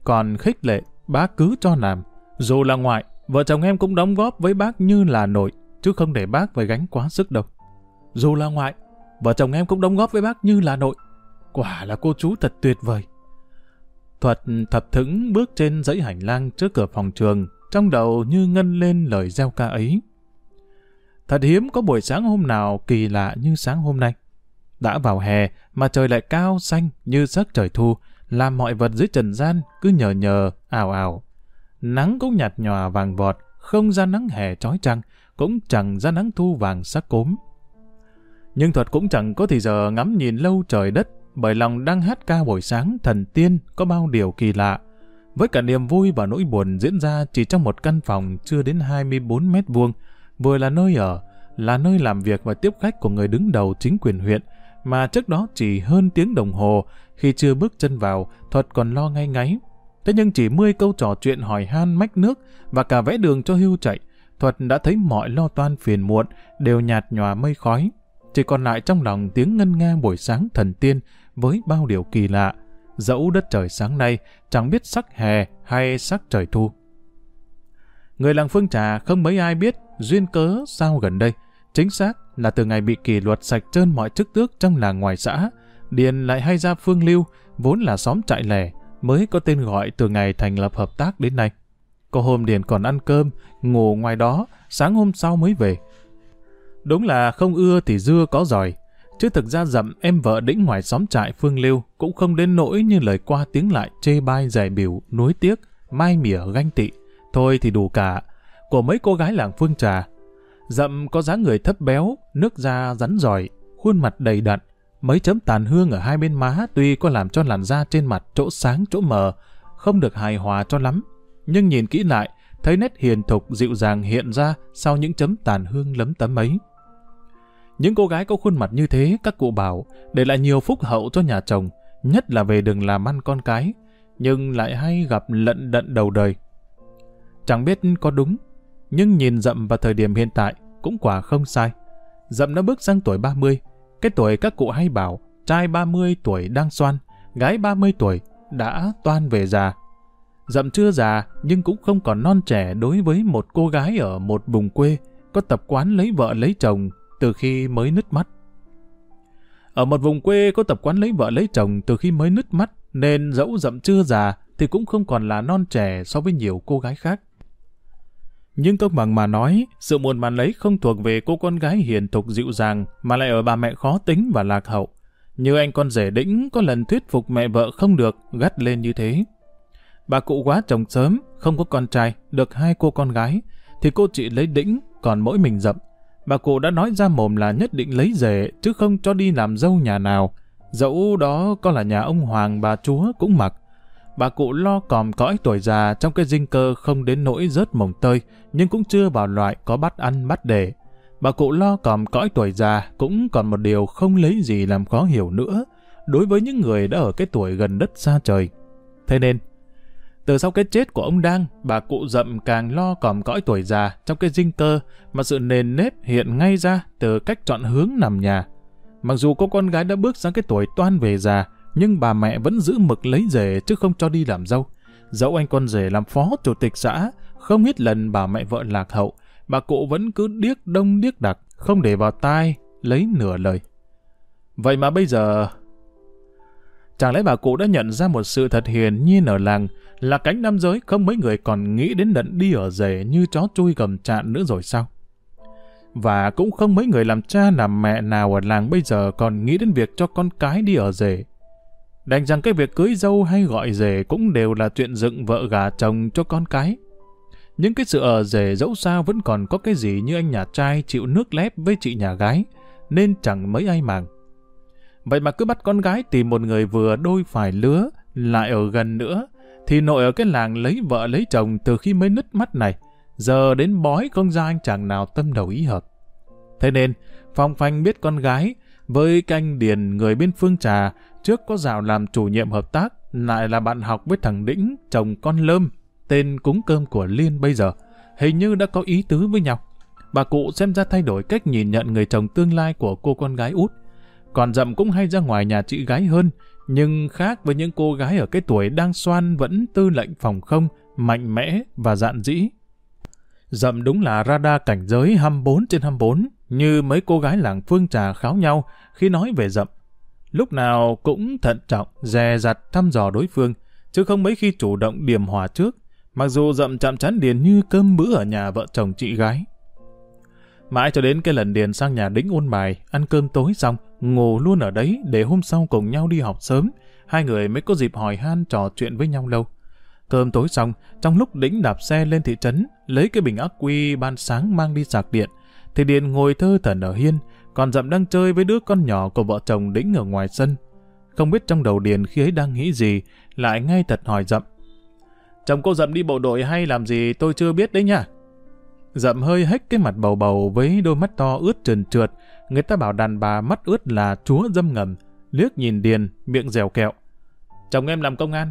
Còn khích lệ, bác cứ cho làm. Dù là ngoại, vợ chồng em cũng đóng góp với bác như là nội, chứ không để bác phải gánh quá sức đâu. Dù là ngoại, vợ chồng em cũng đóng góp với bác như là nội. Quả là cô chú thật tuyệt vời. Thuật thập thững bước trên dãy hành lang trước cửa phòng trường, trong đầu như ngân lên lời gieo ca ấy. Thật hiếm có buổi sáng hôm nào kỳ lạ như sáng hôm nay. Đã vào hè mà trời lại cao xanh như sắc trời thu, làm mọi vật dưới trần gian cứ nhờ nhờ, ảo ảo. Nắng cũng nhạt nhòa vàng vọt, không ra nắng hè trói trăng, cũng chẳng ra nắng thu vàng sắc cốm. Nhưng thuật cũng chẳng có thì giờ ngắm nhìn lâu trời đất, bởi lòng đang hát ca buổi sáng thần tiên có bao điều kỳ lạ. Với cả niềm vui và nỗi buồn diễn ra chỉ trong một căn phòng chưa đến 24 mét vuông, vừa là nơi ở, là nơi làm việc và tiếp khách của người đứng đầu chính quyền huyện, mà trước đó chỉ hơn tiếng đồng hồ, khi chưa bước chân vào, Thuật còn lo ngay ngáy. Thế nhưng chỉ 10 câu trò chuyện hỏi han mách nước và cả vẽ đường cho hưu chạy, Thuật đã thấy mọi lo toan phiền muộn đều nhạt nhòa mây khói. Chỉ còn lại trong lòng tiếng ngân nga buổi sáng thần tiên với bao điều kỳ lạ. Dẫu đất trời sáng nay chẳng biết sắc hè hay sắc trời thu. Người làng Phương Trà không mấy ai biết duyên cớ sao gần đây. Chính xác là từ ngày bị kỷ luật sạch trơn mọi chức tước trong làng ngoài xã, Điền lại hay ra Phương Lưu, vốn là xóm trại lẻ, mới có tên gọi từ ngày thành lập hợp tác đến nay. Có hôm Điền còn ăn cơm, ngủ ngoài đó, sáng hôm sau mới về. Đúng là không ưa thì dưa có giỏi, chứ thực ra dậm em vợ đĩnh ngoài xóm trại Phương Lưu cũng không đến nỗi như lời qua tiếng lại chê bai giải biểu, nuối tiếc, mai mỉa ganh tị. Thôi thì đủ cả, của mấy cô gái làng Phương Trà. Dậm có dáng người thấp béo, nước da rắn giỏi, khuôn mặt đầy đặn, mấy chấm tàn hương ở hai bên má tuy có làm cho làn da trên mặt chỗ sáng chỗ mờ, không được hài hòa cho lắm. Nhưng nhìn kỹ lại, thấy nét hiền thục dịu dàng hiện ra sau những chấm tàn hương lấm tấm ấy. Những cô gái có khuôn mặt như thế, các cụ bảo, để lại nhiều phúc hậu cho nhà chồng, nhất là về đường làm ăn con cái, nhưng lại hay gặp lận đận đầu đời. Chẳng biết có đúng, nhưng nhìn dậm vào thời điểm hiện tại cũng quả không sai. Dậm đã bước sang tuổi 30, cái tuổi các cụ hay bảo trai 30 tuổi đang xoan, gái 30 tuổi đã toan về già. Dậm chưa già nhưng cũng không còn non trẻ đối với một cô gái ở một vùng quê có tập quán lấy vợ lấy chồng từ khi mới nứt mắt. Ở một vùng quê có tập quán lấy vợ lấy chồng từ khi mới nứt mắt nên dẫu dậm chưa già thì cũng không còn là non trẻ so với nhiều cô gái khác. Nhưng công bằng mà nói, sự buồn màn lấy không thuộc về cô con gái hiền thục dịu dàng, mà lại ở bà mẹ khó tính và lạc hậu. Như anh con rể đĩnh có lần thuyết phục mẹ vợ không được, gắt lên như thế. Bà cụ quá chồng sớm, không có con trai, được hai cô con gái, thì cô chị lấy đĩnh, còn mỗi mình dậm. Bà cụ đã nói ra mồm là nhất định lấy rể, chứ không cho đi làm dâu nhà nào. Dẫu đó có là nhà ông Hoàng bà chúa cũng mặc bà cụ lo còm cõi tuổi già trong cái dinh cơ không đến nỗi rớt mồng tơi, nhưng cũng chưa vào loại có bắt ăn bắt để. Bà cụ lo còm cõi tuổi già cũng còn một điều không lấy gì làm khó hiểu nữa, đối với những người đã ở cái tuổi gần đất xa trời. Thế nên, từ sau cái chết của ông Đang, bà cụ dậm càng lo còm cõi tuổi già trong cái dinh cơ mà sự nền nếp hiện ngay ra từ cách chọn hướng nằm nhà. Mặc dù cô con gái đã bước sang cái tuổi toan về già, nhưng bà mẹ vẫn giữ mực lấy rể chứ không cho đi làm dâu. Dẫu anh con rể làm phó chủ tịch xã, không ít lần bà mẹ vợ lạc hậu, bà cụ vẫn cứ điếc đông điếc đặc, không để vào tai, lấy nửa lời. Vậy mà bây giờ... Chẳng lẽ bà cụ đã nhận ra một sự thật hiền nhiên ở làng là cánh nam giới không mấy người còn nghĩ đến đận đi ở rể như chó chui cầm trạn nữa rồi sao? Và cũng không mấy người làm cha làm mẹ nào ở làng bây giờ còn nghĩ đến việc cho con cái đi ở rể Đành rằng cái việc cưới dâu hay gọi rể cũng đều là chuyện dựng vợ gà chồng cho con cái. Những cái sự ở rể dẫu sao vẫn còn có cái gì như anh nhà trai chịu nước lép với chị nhà gái, nên chẳng mấy ai màng. Vậy mà cứ bắt con gái tìm một người vừa đôi phải lứa, lại ở gần nữa, thì nội ở cái làng lấy vợ lấy chồng từ khi mới nứt mắt này, giờ đến bói không ra anh chàng nào tâm đầu ý hợp. Thế nên, Phong Phanh biết con gái, với canh điền người bên phương trà, trước có rào làm chủ nhiệm hợp tác, lại là bạn học với thằng Đĩnh, chồng con Lơm, tên cúng cơm của Liên bây giờ. Hình như đã có ý tứ với nhau. Bà cụ xem ra thay đổi cách nhìn nhận người chồng tương lai của cô con gái út. Còn dậm cũng hay ra ngoài nhà chị gái hơn, nhưng khác với những cô gái ở cái tuổi đang xoan vẫn tư lệnh phòng không, mạnh mẽ và dạn dĩ. Dậm đúng là radar cảnh giới 24 trên 24, như mấy cô gái làng phương trà kháo nhau khi nói về dậm. Lúc nào cũng thận trọng, dè dặt thăm dò đối phương, chứ không mấy khi chủ động điểm hòa trước, mặc dù dậm chạm chán Điền như cơm bữa ở nhà vợ chồng chị gái. Mãi cho đến cái lần Điền sang nhà đính ôn bài, ăn cơm tối xong, ngủ luôn ở đấy để hôm sau cùng nhau đi học sớm, hai người mới có dịp hỏi han trò chuyện với nhau lâu. Cơm tối xong, trong lúc đĩnh đạp xe lên thị trấn, lấy cái bình ắc quy ban sáng mang đi sạc điện, thì Điền ngồi thơ thẩn ở hiên, còn dậm đang chơi với đứa con nhỏ của vợ chồng đĩnh ở ngoài sân. Không biết trong đầu Điền khi ấy đang nghĩ gì, lại ngay thật hỏi dậm. Chồng cô dậm đi bộ đội hay làm gì tôi chưa biết đấy nha. Dậm hơi hếch cái mặt bầu bầu với đôi mắt to ướt trần trượt. Người ta bảo đàn bà mắt ướt là chúa dâm ngầm. Liếc nhìn Điền, miệng dẻo kẹo. Chồng em làm công an.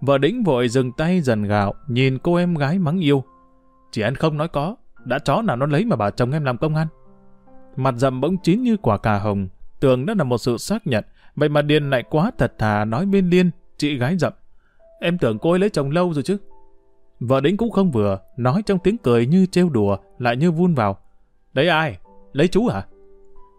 Vợ đĩnh vội dừng tay dần gạo, nhìn cô em gái mắng yêu. Chỉ anh không nói có, đã chó nào nó lấy mà bảo chồng em làm công an. Mặt dầm bỗng chín như quả cà hồng, tưởng đó là một sự xác nhận, vậy mà Điền lại quá thật thà nói bên Liên, chị gái dậm. Em tưởng cô ấy lấy chồng lâu rồi chứ. Vợ đính cũng không vừa, nói trong tiếng cười như trêu đùa, lại như vun vào. Đấy ai? Lấy chú hả?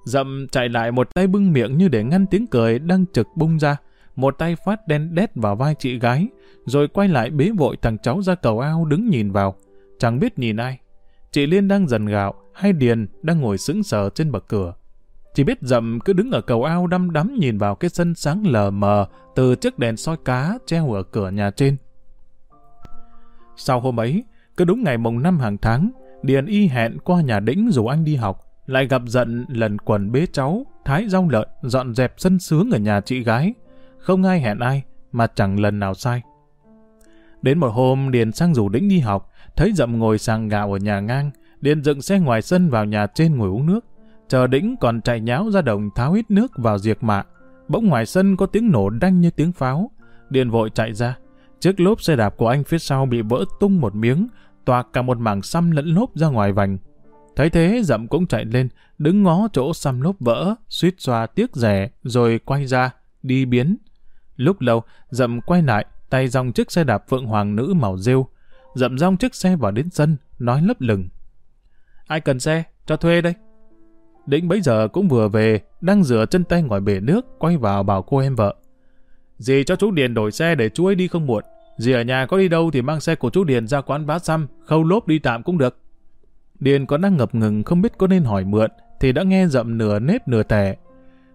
Dậm chạy lại một tay bưng miệng như để ngăn tiếng cười đang trực bung ra, một tay phát đen đét vào vai chị gái, rồi quay lại bế vội thằng cháu ra cầu ao đứng nhìn vào, chẳng biết nhìn ai. Chị Liên đang dần gạo, hay Điền đang ngồi sững sờ trên bậc cửa. Chỉ biết dậm cứ đứng ở cầu ao đăm đắm nhìn vào cái sân sáng lờ mờ từ chiếc đèn soi cá treo ở cửa nhà trên. Sau hôm ấy, cứ đúng ngày mùng năm hàng tháng, Điền y hẹn qua nhà đĩnh rủ anh đi học, lại gặp giận lần quần bế cháu, thái rau lợn, dọn dẹp sân sướng ở nhà chị gái. Không ai hẹn ai, mà chẳng lần nào sai. Đến một hôm, Điền sang rủ đĩnh đi học, thấy dậm ngồi sàng gạo ở nhà ngang, liền dựng xe ngoài sân vào nhà trên ngồi uống nước. Chờ đĩnh còn chạy nháo ra đồng tháo ít nước vào diệt mạ. Bỗng ngoài sân có tiếng nổ đanh như tiếng pháo. Điền vội chạy ra. Chiếc lốp xe đạp của anh phía sau bị vỡ tung một miếng, toạc cả một mảng xăm lẫn lốp ra ngoài vành. Thấy thế dậm cũng chạy lên, đứng ngó chỗ xăm lốp vỡ, suýt xoa tiếc rẻ, rồi quay ra, đi biến. Lúc lâu, dậm quay lại, tay dòng chiếc xe đạp phượng hoàng nữ màu rêu. Dậm rong chiếc xe vào đến sân, nói lấp lửng. Ai cần xe? Cho thuê đây. Đĩnh bấy giờ cũng vừa về, đang rửa chân tay ngoài bể nước, quay vào bảo cô em vợ. Dì cho chú Điền đổi xe để chú ấy đi không muộn. Dì ở nhà có đi đâu thì mang xe của chú Điền ra quán bá xăm, khâu lốp đi tạm cũng được. Điền còn đang ngập ngừng không biết có nên hỏi mượn, thì đã nghe dậm nửa nếp nửa tẻ.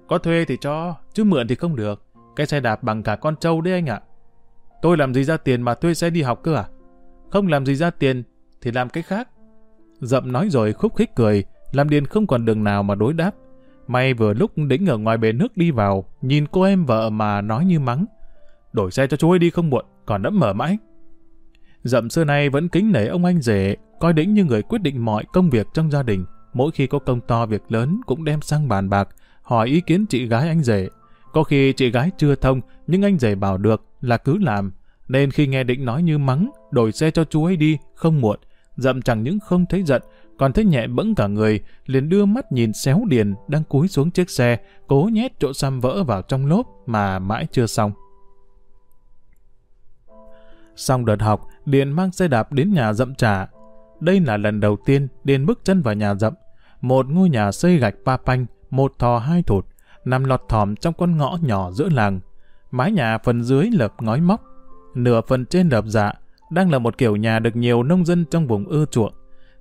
Có thuê thì cho, chứ mượn thì không được. Cái xe đạp bằng cả con trâu đấy anh ạ. Tôi làm gì ra tiền mà thuê xe đi học cơ à? Không làm gì ra tiền thì làm cái khác. Dậm nói rồi khúc khích cười, làm Điền không còn đường nào mà đối đáp. May vừa lúc đĩnh ở ngoài bể nước đi vào, nhìn cô em vợ mà nói như mắng. Đổi xe cho chú ấy đi không muộn, còn đẫm mở mãi. Dậm xưa nay vẫn kính nể ông anh rể, coi đĩnh như người quyết định mọi công việc trong gia đình. Mỗi khi có công to việc lớn cũng đem sang bàn bạc, hỏi ý kiến chị gái anh rể. Có khi chị gái chưa thông, nhưng anh rể bảo được là cứ làm. Nên khi nghe định nói như mắng, đổi xe cho chú ấy đi, không muộn, dậm chẳng những không thấy giận, còn thấy nhẹ bẫng cả người, liền đưa mắt nhìn xéo điền đang cúi xuống chiếc xe, cố nhét chỗ xăm vỡ vào trong lốp mà mãi chưa xong. Xong đợt học, Điền mang xe đạp đến nhà dậm trả. Đây là lần đầu tiên Điền bước chân vào nhà dậm. Một ngôi nhà xây gạch pa panh, một thò hai thụt, nằm lọt thỏm trong con ngõ nhỏ giữa làng. Mái nhà phần dưới lợp ngói móc, nửa phần trên lợp dạ, đang là một kiểu nhà được nhiều nông dân trong vùng ưa chuộng.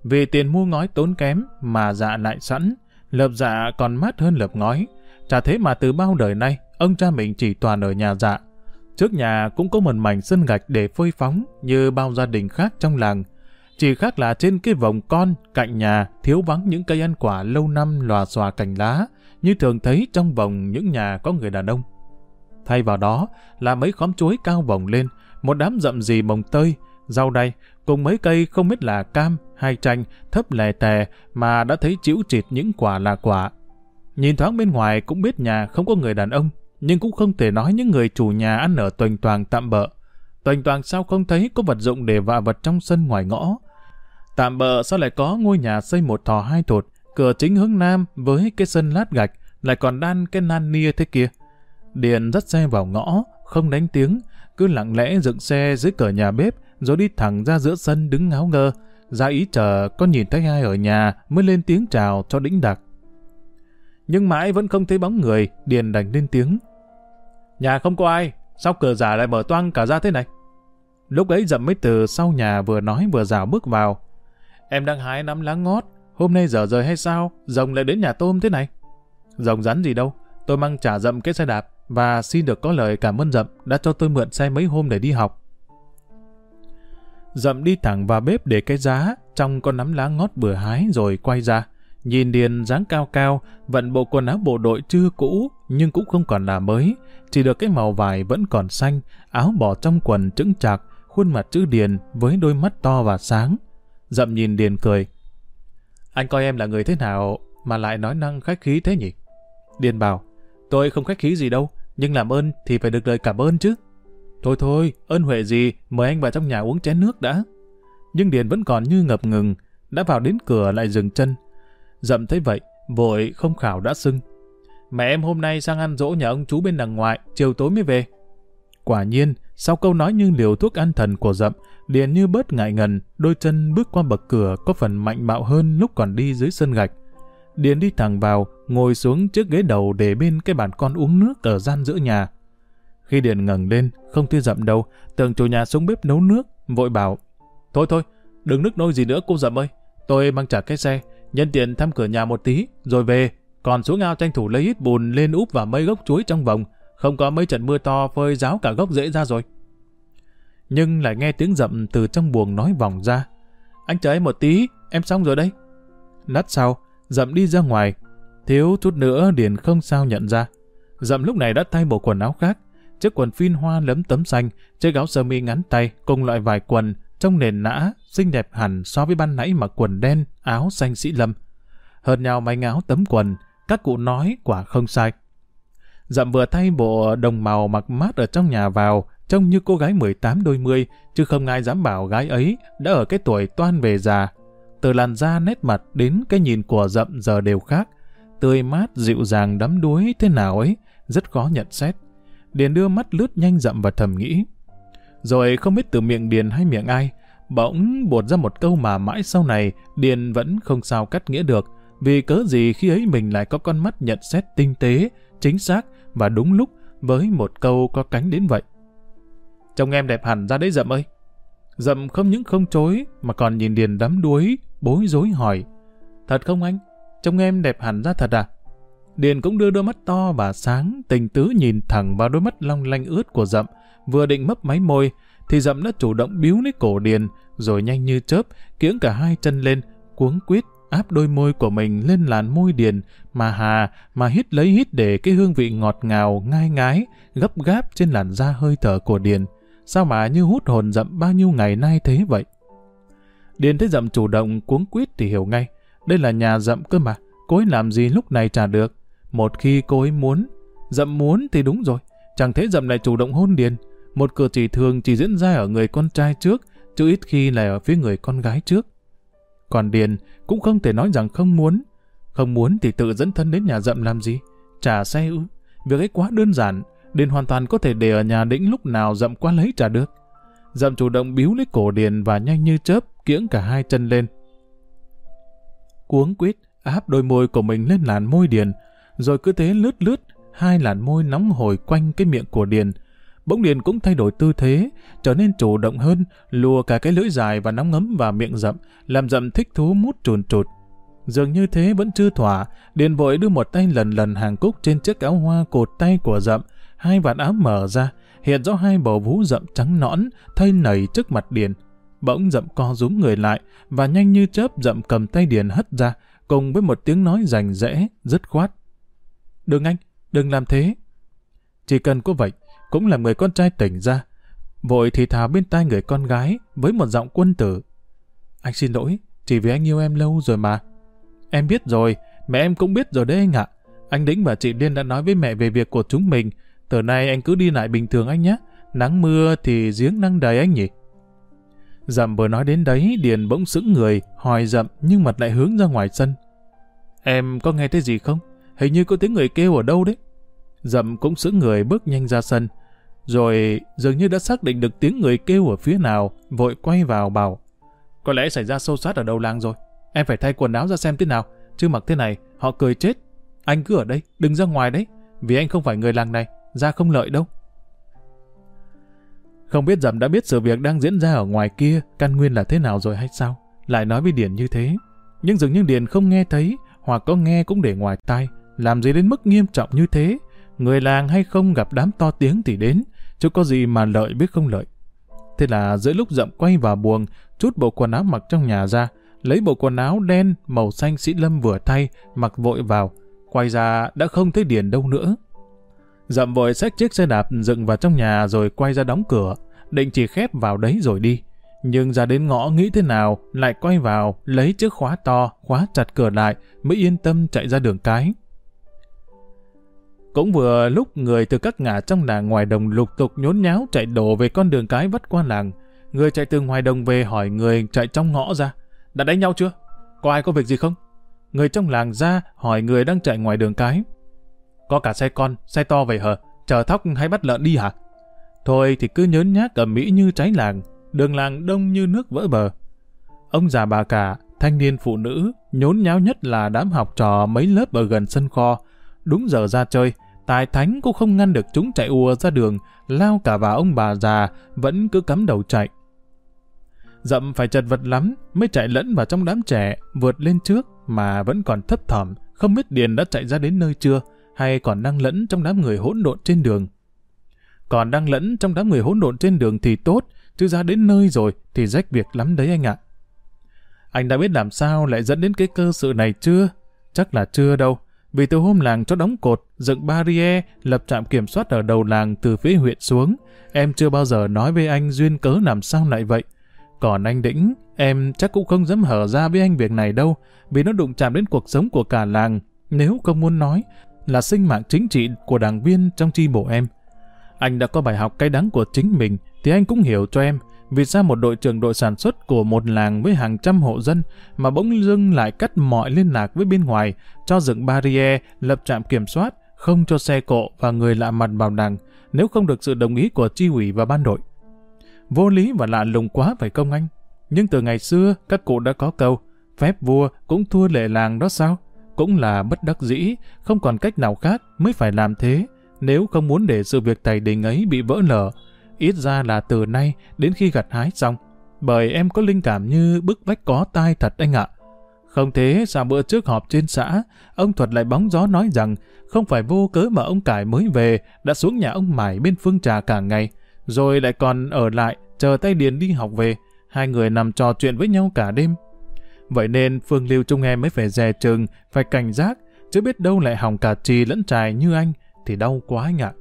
Vì tiền mua ngói tốn kém mà dạ lại sẵn, lợp dạ còn mát hơn lợp ngói. Chả thế mà từ bao đời nay, ông cha mình chỉ toàn ở nhà dạ. Trước nhà cũng có một mảnh sân gạch để phơi phóng như bao gia đình khác trong làng. Chỉ khác là trên cái vòng con cạnh nhà thiếu vắng những cây ăn quả lâu năm lòa xòa cành lá như thường thấy trong vòng những nhà có người đàn ông. Thay vào đó là mấy khóm chuối cao vòng lên, một đám rậm rì mồng tơi, rau đay cùng mấy cây không biết là cam hay chanh thấp lè tè mà đã thấy chịu chịt những quả là quả. Nhìn thoáng bên ngoài cũng biết nhà không có người đàn ông, nhưng cũng không thể nói những người chủ nhà ăn ở toành toàn tạm bợ. Toành toàn sao không thấy có vật dụng để vạ vật trong sân ngoài ngõ. Tạm bợ sao lại có ngôi nhà xây một thò hai thột, cửa chính hướng nam với cái sân lát gạch, lại còn đan cái nan nia thế kia. Điền dắt xe vào ngõ, không đánh tiếng, cứ lặng lẽ dựng xe dưới cửa nhà bếp, rồi đi thẳng ra giữa sân đứng ngáo ngơ, ra ý chờ có nhìn thấy ai ở nhà mới lên tiếng chào cho đĩnh đặc. Nhưng mãi vẫn không thấy bóng người, Điền đành lên tiếng. Nhà không có ai, sao cửa giả lại mở toang cả ra thế này? Lúc ấy dậm mấy từ sau nhà vừa nói vừa rào bước vào. Em đang hái nắm lá ngót, hôm nay giờ rời hay sao, rồng lại đến nhà tôm thế này? Rồng rắn gì đâu, tôi mang trả dậm cái xe đạp và xin được có lời cảm ơn dậm đã cho tôi mượn xe mấy hôm để đi học. Dậm đi thẳng vào bếp để cái giá, trong con nắm lá ngót vừa hái rồi quay ra. Nhìn Điền dáng cao cao, vận bộ quần áo bộ đội chưa cũ, nhưng cũng không còn là mới. Chỉ được cái màu vải vẫn còn xanh, áo bỏ trong quần trứng chạc, khuôn mặt chữ Điền với đôi mắt to và sáng. Dậm nhìn Điền cười. Anh coi em là người thế nào mà lại nói năng khách khí thế nhỉ? Điền bảo, tôi không khách khí gì đâu, nhưng làm ơn thì phải được lời cảm ơn chứ. Thôi thôi, ơn huệ gì, mời anh vào trong nhà uống chén nước đã. Nhưng Điền vẫn còn như ngập ngừng, đã vào đến cửa lại dừng chân. Dậm thấy vậy, vội không khảo đã sưng. Mẹ em hôm nay sang ăn dỗ nhà ông chú bên đằng ngoại, chiều tối mới về. Quả nhiên, sau câu nói như liều thuốc an thần của Dậm, Điền như bớt ngại ngần, đôi chân bước qua bậc cửa có phần mạnh mạo hơn lúc còn đi dưới sân gạch. Điền đi thẳng vào, ngồi xuống chiếc ghế đầu để bên cái bàn con uống nước ở gian giữa nhà. Khi Điền ngẩng lên, không thấy Dậm đâu, tưởng chủ nhà xuống bếp nấu nước, vội bảo. Thôi thôi, đừng nước nôi gì nữa cô Dậm ơi, tôi mang trả cái xe, nhân tiện thăm cửa nhà một tí, rồi về, còn xuống ao tranh thủ lấy ít bùn lên úp vào mấy gốc chuối trong vòng, không có mấy trận mưa to phơi ráo cả gốc rễ ra rồi. Nhưng lại nghe tiếng dậm từ trong buồng nói vòng ra. Anh chờ em một tí, em xong rồi đây. Lát sau, dậm đi ra ngoài. Thiếu chút nữa Điền không sao nhận ra. Dậm lúc này đã thay bộ quần áo khác. Chiếc quần phin hoa lấm tấm xanh, chiếc áo sơ mi ngắn tay cùng loại vài quần trong nền nã, xinh đẹp hẳn so với ban nãy mặc quần đen, áo xanh sĩ lâm. Hơn nhau may áo tấm quần, các cụ nói quả không sai. Dậm vừa thay bộ đồng màu mặc mát ở trong nhà vào, trông như cô gái 18 đôi mươi, chứ không ai dám bảo gái ấy đã ở cái tuổi toan về già. Từ làn da nét mặt đến cái nhìn của dậm giờ đều khác. Tươi mát, dịu dàng, đắm đuối thế nào ấy, rất khó nhận xét. Điền đưa mắt lướt nhanh dậm và thầm nghĩ. Rồi không biết từ miệng Điền hay miệng ai, bỗng buột ra một câu mà mãi sau này Điền vẫn không sao cắt nghĩa được, vì cớ gì khi ấy mình lại có con mắt nhận xét tinh tế, chính xác và đúng lúc với một câu có cánh đến vậy. Trông em đẹp hẳn ra đấy Dậm ơi. Dậm không những không chối mà còn nhìn Điền đắm đuối, bối rối hỏi. Thật không anh? Trông em đẹp hẳn ra thật à? Điền cũng đưa đôi mắt to và sáng, tình tứ nhìn thẳng vào đôi mắt long lanh ướt của Dậm, vừa định mấp máy môi, thì Dậm đã chủ động biếu lấy cổ Điền, rồi nhanh như chớp, kiếng cả hai chân lên, cuống quýt áp đôi môi của mình lên làn môi Điền, mà hà, mà hít lấy hít để cái hương vị ngọt ngào, ngai ngái, gấp gáp trên làn da hơi thở của Điền. Sao mà như hút hồn dậm bao nhiêu ngày nay thế vậy? Điền thấy dậm chủ động cuống quýt thì hiểu ngay. Đây là nhà dậm cơ mà, cô ấy làm gì lúc này trả được. Một khi cô ấy muốn, dậm muốn thì đúng rồi. Chẳng thấy dậm lại chủ động hôn Điền. Một cử chỉ thường chỉ diễn ra ở người con trai trước, chứ ít khi là ở phía người con gái trước. Còn Điền cũng không thể nói rằng không muốn. Không muốn thì tự dẫn thân đến nhà dậm làm gì? Trả xe ư? Việc ấy quá đơn giản, Điền hoàn toàn có thể để ở nhà đĩnh lúc nào dậm qua lấy trả được. Dậm chủ động biếu lấy cổ Điền và nhanh như chớp kiễng cả hai chân lên. Cuống quýt áp đôi môi của mình lên làn môi Điền, rồi cứ thế lướt lướt hai làn môi nóng hồi quanh cái miệng của Điền. Bỗng Điền cũng thay đổi tư thế, trở nên chủ động hơn, lùa cả cái lưỡi dài và nóng ngấm vào miệng dậm, làm dậm thích thú mút trùn trụt. Dường như thế vẫn chưa thỏa, Điền vội đưa một tay lần lần hàng cúc trên chiếc áo hoa cột tay của dậm, hai vạt áo mở ra, hiện rõ hai bầu vú rậm trắng nõn, thây nảy trước mặt Điền. Bỗng rậm co rúm người lại, và nhanh như chớp rậm cầm tay Điền hất ra, cùng với một tiếng nói rành rẽ, dứt khoát. Đừng anh, đừng làm thế. Chỉ cần có vậy, cũng làm người con trai tỉnh ra. Vội thì thào bên tai người con gái với một giọng quân tử. Anh xin lỗi, chỉ vì anh yêu em lâu rồi mà. Em biết rồi, mẹ em cũng biết rồi đấy anh ạ. Anh Đĩnh và chị Liên đã nói với mẹ về việc của chúng mình, từ nay anh cứ đi lại bình thường anh nhé. Nắng mưa thì giếng năng đầy anh nhỉ. Dậm vừa nói đến đấy, Điền bỗng sững người, hỏi dậm nhưng mặt lại hướng ra ngoài sân. Em có nghe thấy gì không? Hình như có tiếng người kêu ở đâu đấy. Dậm cũng sững người bước nhanh ra sân. Rồi dường như đã xác định được tiếng người kêu ở phía nào, vội quay vào bảo. Có lẽ xảy ra sâu sát ở đầu làng rồi. Em phải thay quần áo ra xem thế nào, chứ mặc thế này, họ cười chết. Anh cứ ở đây, đừng ra ngoài đấy, vì anh không phải người làng này, ra không lợi đâu. Không biết Dầm đã biết sự việc đang diễn ra ở ngoài kia, căn nguyên là thế nào rồi hay sao? Lại nói với Điền như thế. Nhưng dường như Điền không nghe thấy, hoặc có nghe cũng để ngoài tai. Làm gì đến mức nghiêm trọng như thế? Người làng hay không gặp đám to tiếng thì đến, chứ có gì mà lợi biết không lợi. Thế là giữa lúc Dậm quay vào buồng, chút bộ quần áo mặc trong nhà ra, lấy bộ quần áo đen màu xanh sĩ lâm vừa thay, mặc vội vào. Quay ra đã không thấy Điền đâu nữa. Dậm vội xách chiếc xe đạp dựng vào trong nhà rồi quay ra đóng cửa, định chỉ khép vào đấy rồi đi. Nhưng ra đến ngõ nghĩ thế nào, lại quay vào, lấy chiếc khóa to, khóa chặt cửa lại, mới yên tâm chạy ra đường cái. Cũng vừa lúc người từ các ngã trong làng ngoài đồng lục tục nhốn nháo chạy đổ về con đường cái vắt qua làng. Người chạy từ ngoài đồng về hỏi người chạy trong ngõ ra. Đã đánh nhau chưa? Có ai có việc gì không? Người trong làng ra hỏi người đang chạy ngoài đường cái. Có cả xe con, xe to vậy hả? chờ thóc hay bắt lợn đi hả? Thôi thì cứ nhớn nhác ở Mỹ như cháy làng, đường làng đông như nước vỡ bờ. Ông già bà cả, thanh niên phụ nữ, nhốn nháo nhất là đám học trò mấy lớp ở gần sân kho. Đúng giờ ra chơi, tài thánh cũng không ngăn được chúng chạy ùa ra đường, lao cả vào ông bà già, vẫn cứ cắm đầu chạy. Dậm phải chật vật lắm, mới chạy lẫn vào trong đám trẻ, vượt lên trước mà vẫn còn thấp thỏm, không biết Điền đã chạy ra đến nơi chưa, hay còn đang lẫn trong đám người hỗn độn trên đường. Còn đang lẫn trong đám người hỗn độn trên đường thì tốt, chứ ra đến nơi rồi thì rách việc lắm đấy anh ạ. Anh đã biết làm sao lại dẫn đến cái cơ sự này chưa? Chắc là chưa đâu. Vì từ hôm làng cho đóng cột, dựng barrier, lập trạm kiểm soát ở đầu làng từ phía huyện xuống, em chưa bao giờ nói với anh duyên cớ làm sao lại vậy. Còn anh Đĩnh, em chắc cũng không dám hở ra với anh việc này đâu, vì nó đụng chạm đến cuộc sống của cả làng. Nếu không muốn nói, là sinh mạng chính trị của đảng viên trong chi bộ em. Anh đã có bài học cay đắng của chính mình, thì anh cũng hiểu cho em, vì sao một đội trưởng đội sản xuất của một làng với hàng trăm hộ dân mà bỗng dưng lại cắt mọi liên lạc với bên ngoài, cho dựng barrier, lập trạm kiểm soát, không cho xe cộ và người lạ mặt vào đảng, nếu không được sự đồng ý của chi ủy và ban đội. Vô lý và lạ lùng quá phải không anh? Nhưng từ ngày xưa, các cụ đã có câu, phép vua cũng thua lệ làng đó sao? Cũng là bất đắc dĩ, không còn cách nào khác mới phải làm thế, nếu không muốn để sự việc tài đình ấy bị vỡ lở. Ít ra là từ nay đến khi gặt hái xong, bởi em có linh cảm như bức vách có tai thật anh ạ. Không thế sao bữa trước họp trên xã, ông Thuật lại bóng gió nói rằng không phải vô cớ mà ông Cải mới về đã xuống nhà ông Mải bên phương trà cả ngày, rồi lại còn ở lại chờ tay Điền đi học về, hai người nằm trò chuyện với nhau cả đêm. Vậy nên Phương Lưu Trung em mới phải dè chừng, phải cảnh giác, chứ biết đâu lại hỏng cả trì lẫn trài như anh, thì đau quá anh ạ.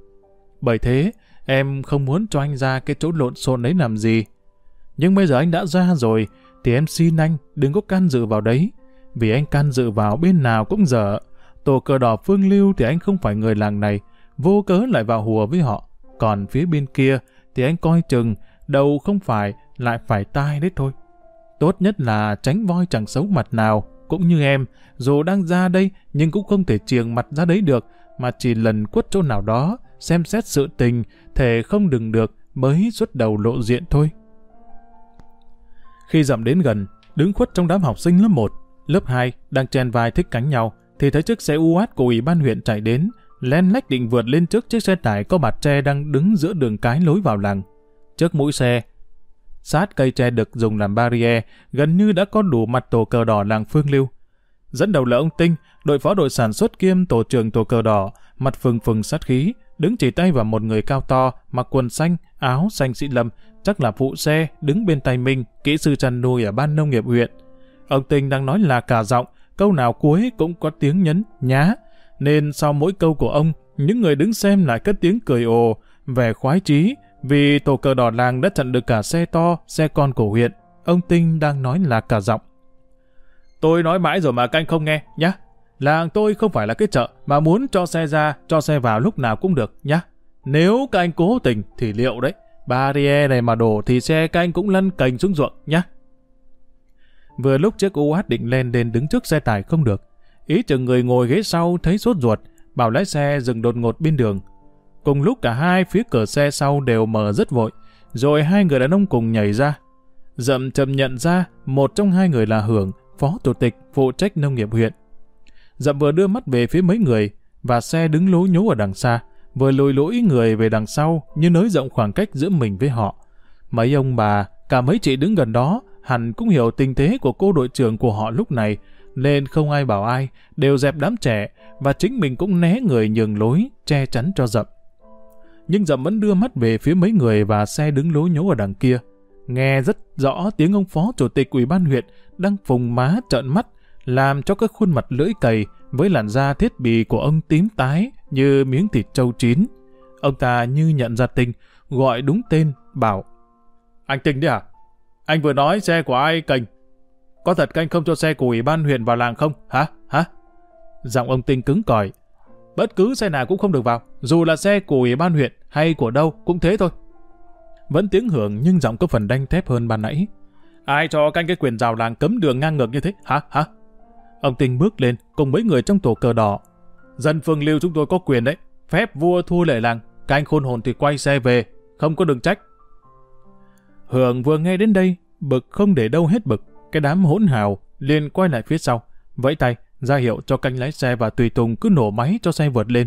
Bởi thế, em không muốn cho anh ra cái chỗ lộn xộn đấy làm gì. Nhưng bây giờ anh đã ra rồi, thì em xin anh đừng có can dự vào đấy, vì anh can dự vào bên nào cũng dở. Tổ cờ đỏ Phương Lưu thì anh không phải người làng này, vô cớ lại vào hùa với họ. Còn phía bên kia thì anh coi chừng, đầu không phải, lại phải tai đấy thôi. Tốt nhất là tránh voi chẳng xấu mặt nào, cũng như em, dù đang ra đây nhưng cũng không thể triềng mặt ra đấy được, mà chỉ lần quất chỗ nào đó, xem xét sự tình, thể không đừng được mới xuất đầu lộ diện thôi. Khi dặm đến gần, đứng khuất trong đám học sinh lớp 1, lớp 2 đang chen vai thích cánh nhau, thì thấy chiếc xe UAT của ủy ban huyện chạy đến, len lách định vượt lên trước chiếc xe tải có bạt tre đang đứng giữa đường cái lối vào làng. Trước mũi xe, sát cây tre được dùng làm barrier, gần như đã có đủ mặt tổ cờ đỏ làng Phương Lưu. Dẫn đầu là ông Tinh, đội phó đội sản xuất kiêm tổ trưởng tổ cờ đỏ, mặt phừng phừng sát khí, đứng chỉ tay vào một người cao to, mặc quần xanh, áo xanh sĩ lâm, chắc là phụ xe, đứng bên tay Minh, kỹ sư chăn nuôi ở ban nông nghiệp huyện. Ông Tinh đang nói là cả giọng, câu nào cuối cũng có tiếng nhấn, nhá, nên sau mỗi câu của ông, những người đứng xem lại cất tiếng cười ồ, vẻ khoái chí, vì tổ cờ đỏ làng đã chặn được cả xe to, xe con của huyện. Ông Tinh đang nói là cả giọng. Tôi nói mãi rồi mà canh không nghe, nhá. Làng tôi không phải là cái chợ mà muốn cho xe ra, cho xe vào lúc nào cũng được, nhá. Nếu các anh cố tình thì liệu đấy. Barrier này mà đổ thì xe các anh cũng lăn cành xuống ruộng, nhá. Vừa lúc chiếc UH định lên đến đứng trước xe tải không được. Ý chừng người ngồi ghế sau thấy sốt ruột, bảo lái xe dừng đột ngột bên đường, Cùng lúc cả hai phía cửa xe sau đều mở rất vội, rồi hai người đàn ông cùng nhảy ra. Dậm chậm nhận ra một trong hai người là Hưởng, phó chủ tịch phụ trách nông nghiệp huyện. Dậm vừa đưa mắt về phía mấy người, và xe đứng lố nhố ở đằng xa, vừa lùi lũi người về đằng sau như nới rộng khoảng cách giữa mình với họ. Mấy ông bà, cả mấy chị đứng gần đó, hẳn cũng hiểu tình thế của cô đội trưởng của họ lúc này, nên không ai bảo ai, đều dẹp đám trẻ, và chính mình cũng né người nhường lối, che chắn cho dậm nhưng dậm vẫn đưa mắt về phía mấy người và xe đứng lố nhố ở đằng kia. Nghe rất rõ tiếng ông phó chủ tịch ủy ban huyện đang phùng má trợn mắt, làm cho các khuôn mặt lưỡi cầy với làn da thiết bị của ông tím tái như miếng thịt trâu chín. Ông ta như nhận ra Tinh, gọi đúng tên, bảo Anh Tinh đấy à? anh vừa nói xe của ai cành? Có thật canh không cho xe của ủy ban huyện vào làng không? Hả? Hả? Giọng ông Tinh cứng cỏi. Bất cứ xe nào cũng không được vào, dù là xe của ủy ban huyện hay của đâu cũng thế thôi. Vẫn tiếng hưởng nhưng giọng có phần đanh thép hơn ban nãy. Ai cho canh cái quyền rào làng cấm đường ngang ngược như thế? Hả? Hả? Ông Tinh bước lên cùng mấy người trong tổ cờ đỏ. Dân phương lưu chúng tôi có quyền đấy. Phép vua thua lệ làng. Canh khôn hồn thì quay xe về. Không có đường trách. Hưởng vừa nghe đến đây, bực không để đâu hết bực. Cái đám hỗn hào liền quay lại phía sau. Vẫy tay, ra hiệu cho canh lái xe và tùy tùng cứ nổ máy cho xe vượt lên.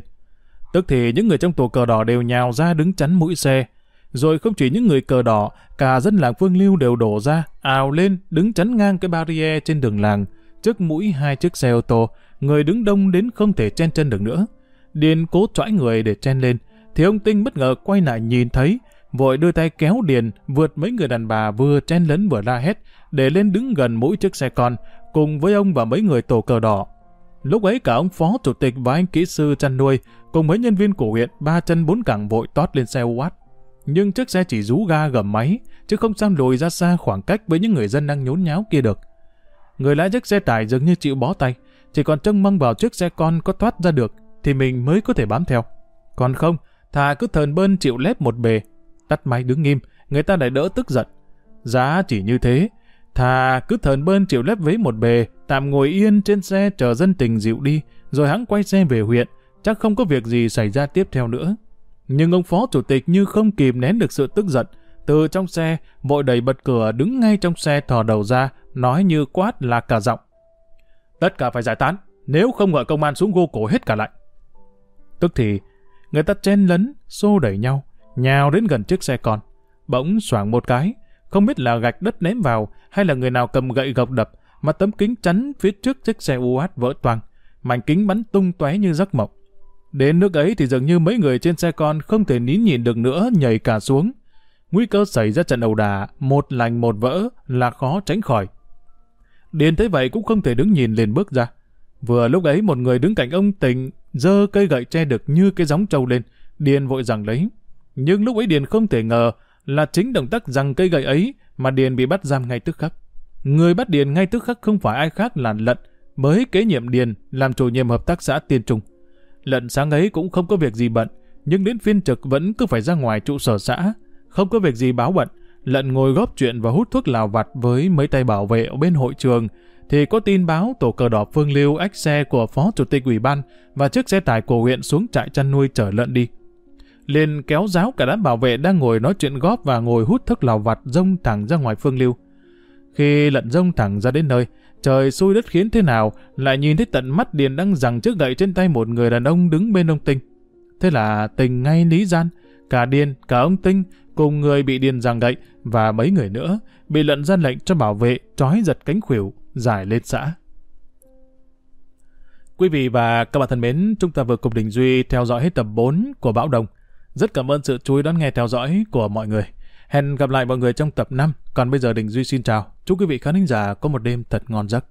Tức thì những người trong tổ cờ đỏ đều nhào ra đứng chắn mũi xe. Rồi không chỉ những người cờ đỏ, cả dân làng Phương Lưu đều đổ ra, ào lên, đứng chắn ngang cái barrier trên đường làng, trước mũi hai chiếc xe ô tô, người đứng đông đến không thể chen chân được nữa. Điền cố chõi người để chen lên, thì ông Tinh bất ngờ quay lại nhìn thấy, vội đưa tay kéo Điền vượt mấy người đàn bà vừa chen lấn vừa la hét, để lên đứng gần mũi chiếc xe con, cùng với ông và mấy người tổ cờ đỏ. Lúc ấy cả ông phó chủ tịch và anh kỹ sư chăn nuôi, cùng mấy nhân viên của huyện ba chân bốn cẳng vội tót lên xe uat. Nhưng chiếc xe chỉ rú ga gầm máy, chứ không sang lùi ra xa khoảng cách với những người dân đang nhốn nháo kia được. Người lái chiếc xe tải dường như chịu bó tay, chỉ còn trông mong vào chiếc xe con có thoát ra được, thì mình mới có thể bám theo. Còn không, thà cứ thờn bơn chịu lép một bề. Tắt máy đứng nghiêm, người ta lại đỡ tức giận. Giá chỉ như thế, thà cứ thờn bơn chịu lép với một bề, tạm ngồi yên trên xe chờ dân tình dịu đi, rồi hắn quay xe về huyện, chắc không có việc gì xảy ra tiếp theo nữa. Nhưng ông phó chủ tịch như không kìm nén được sự tức giận, từ trong xe, vội đẩy bật cửa đứng ngay trong xe thò đầu ra, nói như quát là cả giọng. Tất cả phải giải tán, nếu không gọi công an xuống gô cổ hết cả lại. Tức thì, người ta chen lấn, xô đẩy nhau, nhào đến gần chiếc xe con. Bỗng xoảng một cái, không biết là gạch đất ném vào hay là người nào cầm gậy gộc đập, mà tấm kính chắn phía trước chiếc xe UH vỡ toang, mảnh kính bắn tung tóe như giấc mộng. Đến nước ấy thì dường như mấy người trên xe con không thể nín nhìn được nữa nhảy cả xuống. Nguy cơ xảy ra trận ẩu đả, một lành một vỡ là khó tránh khỏi. Điền thấy vậy cũng không thể đứng nhìn liền bước ra. Vừa lúc ấy một người đứng cạnh ông tình dơ cây gậy che được như cái gióng trâu lên, Điền vội rằng lấy. Nhưng lúc ấy Điền không thể ngờ là chính động tác rằng cây gậy ấy mà Điền bị bắt giam ngay tức khắc. Người bắt Điền ngay tức khắc không phải ai khác là Lận, mới kế nhiệm Điền làm chủ nhiệm hợp tác xã Tiên Trung. Lận sáng ấy cũng không có việc gì bận, nhưng đến phiên trực vẫn cứ phải ra ngoài trụ sở xã. Không có việc gì báo bận, Lận ngồi góp chuyện và hút thuốc lào vặt với mấy tay bảo vệ ở bên hội trường, thì có tin báo tổ cờ đỏ Phương Lưu ách xe của phó chủ tịch ủy ban và chiếc xe tải của huyện xuống trại chăn nuôi chở lợn đi. Liền kéo giáo cả đám bảo vệ đang ngồi nói chuyện góp và ngồi hút thức lào vặt rông thẳng ra ngoài Phương Lưu. Khi lận rông thẳng ra đến nơi, trời xui đất khiến thế nào, lại nhìn thấy tận mắt Điền đang giằng chiếc gậy trên tay một người đàn ông đứng bên ông Tinh. Thế là tình ngay lý gian, cả Điền, cả ông Tinh cùng người bị Điền giằng gậy và mấy người nữa bị lận ra lệnh cho bảo vệ trói giật cánh khuỷu giải lên xã. Quý vị và các bạn thân mến, chúng ta vừa cùng Đình Duy theo dõi hết tập 4 của Bão Đồng. Rất cảm ơn sự chú ý đón nghe theo dõi của mọi người. Hẹn gặp lại mọi người trong tập 5. Còn bây giờ Đình Duy xin chào. Chúc quý vị khán giả có một đêm thật ngon giấc.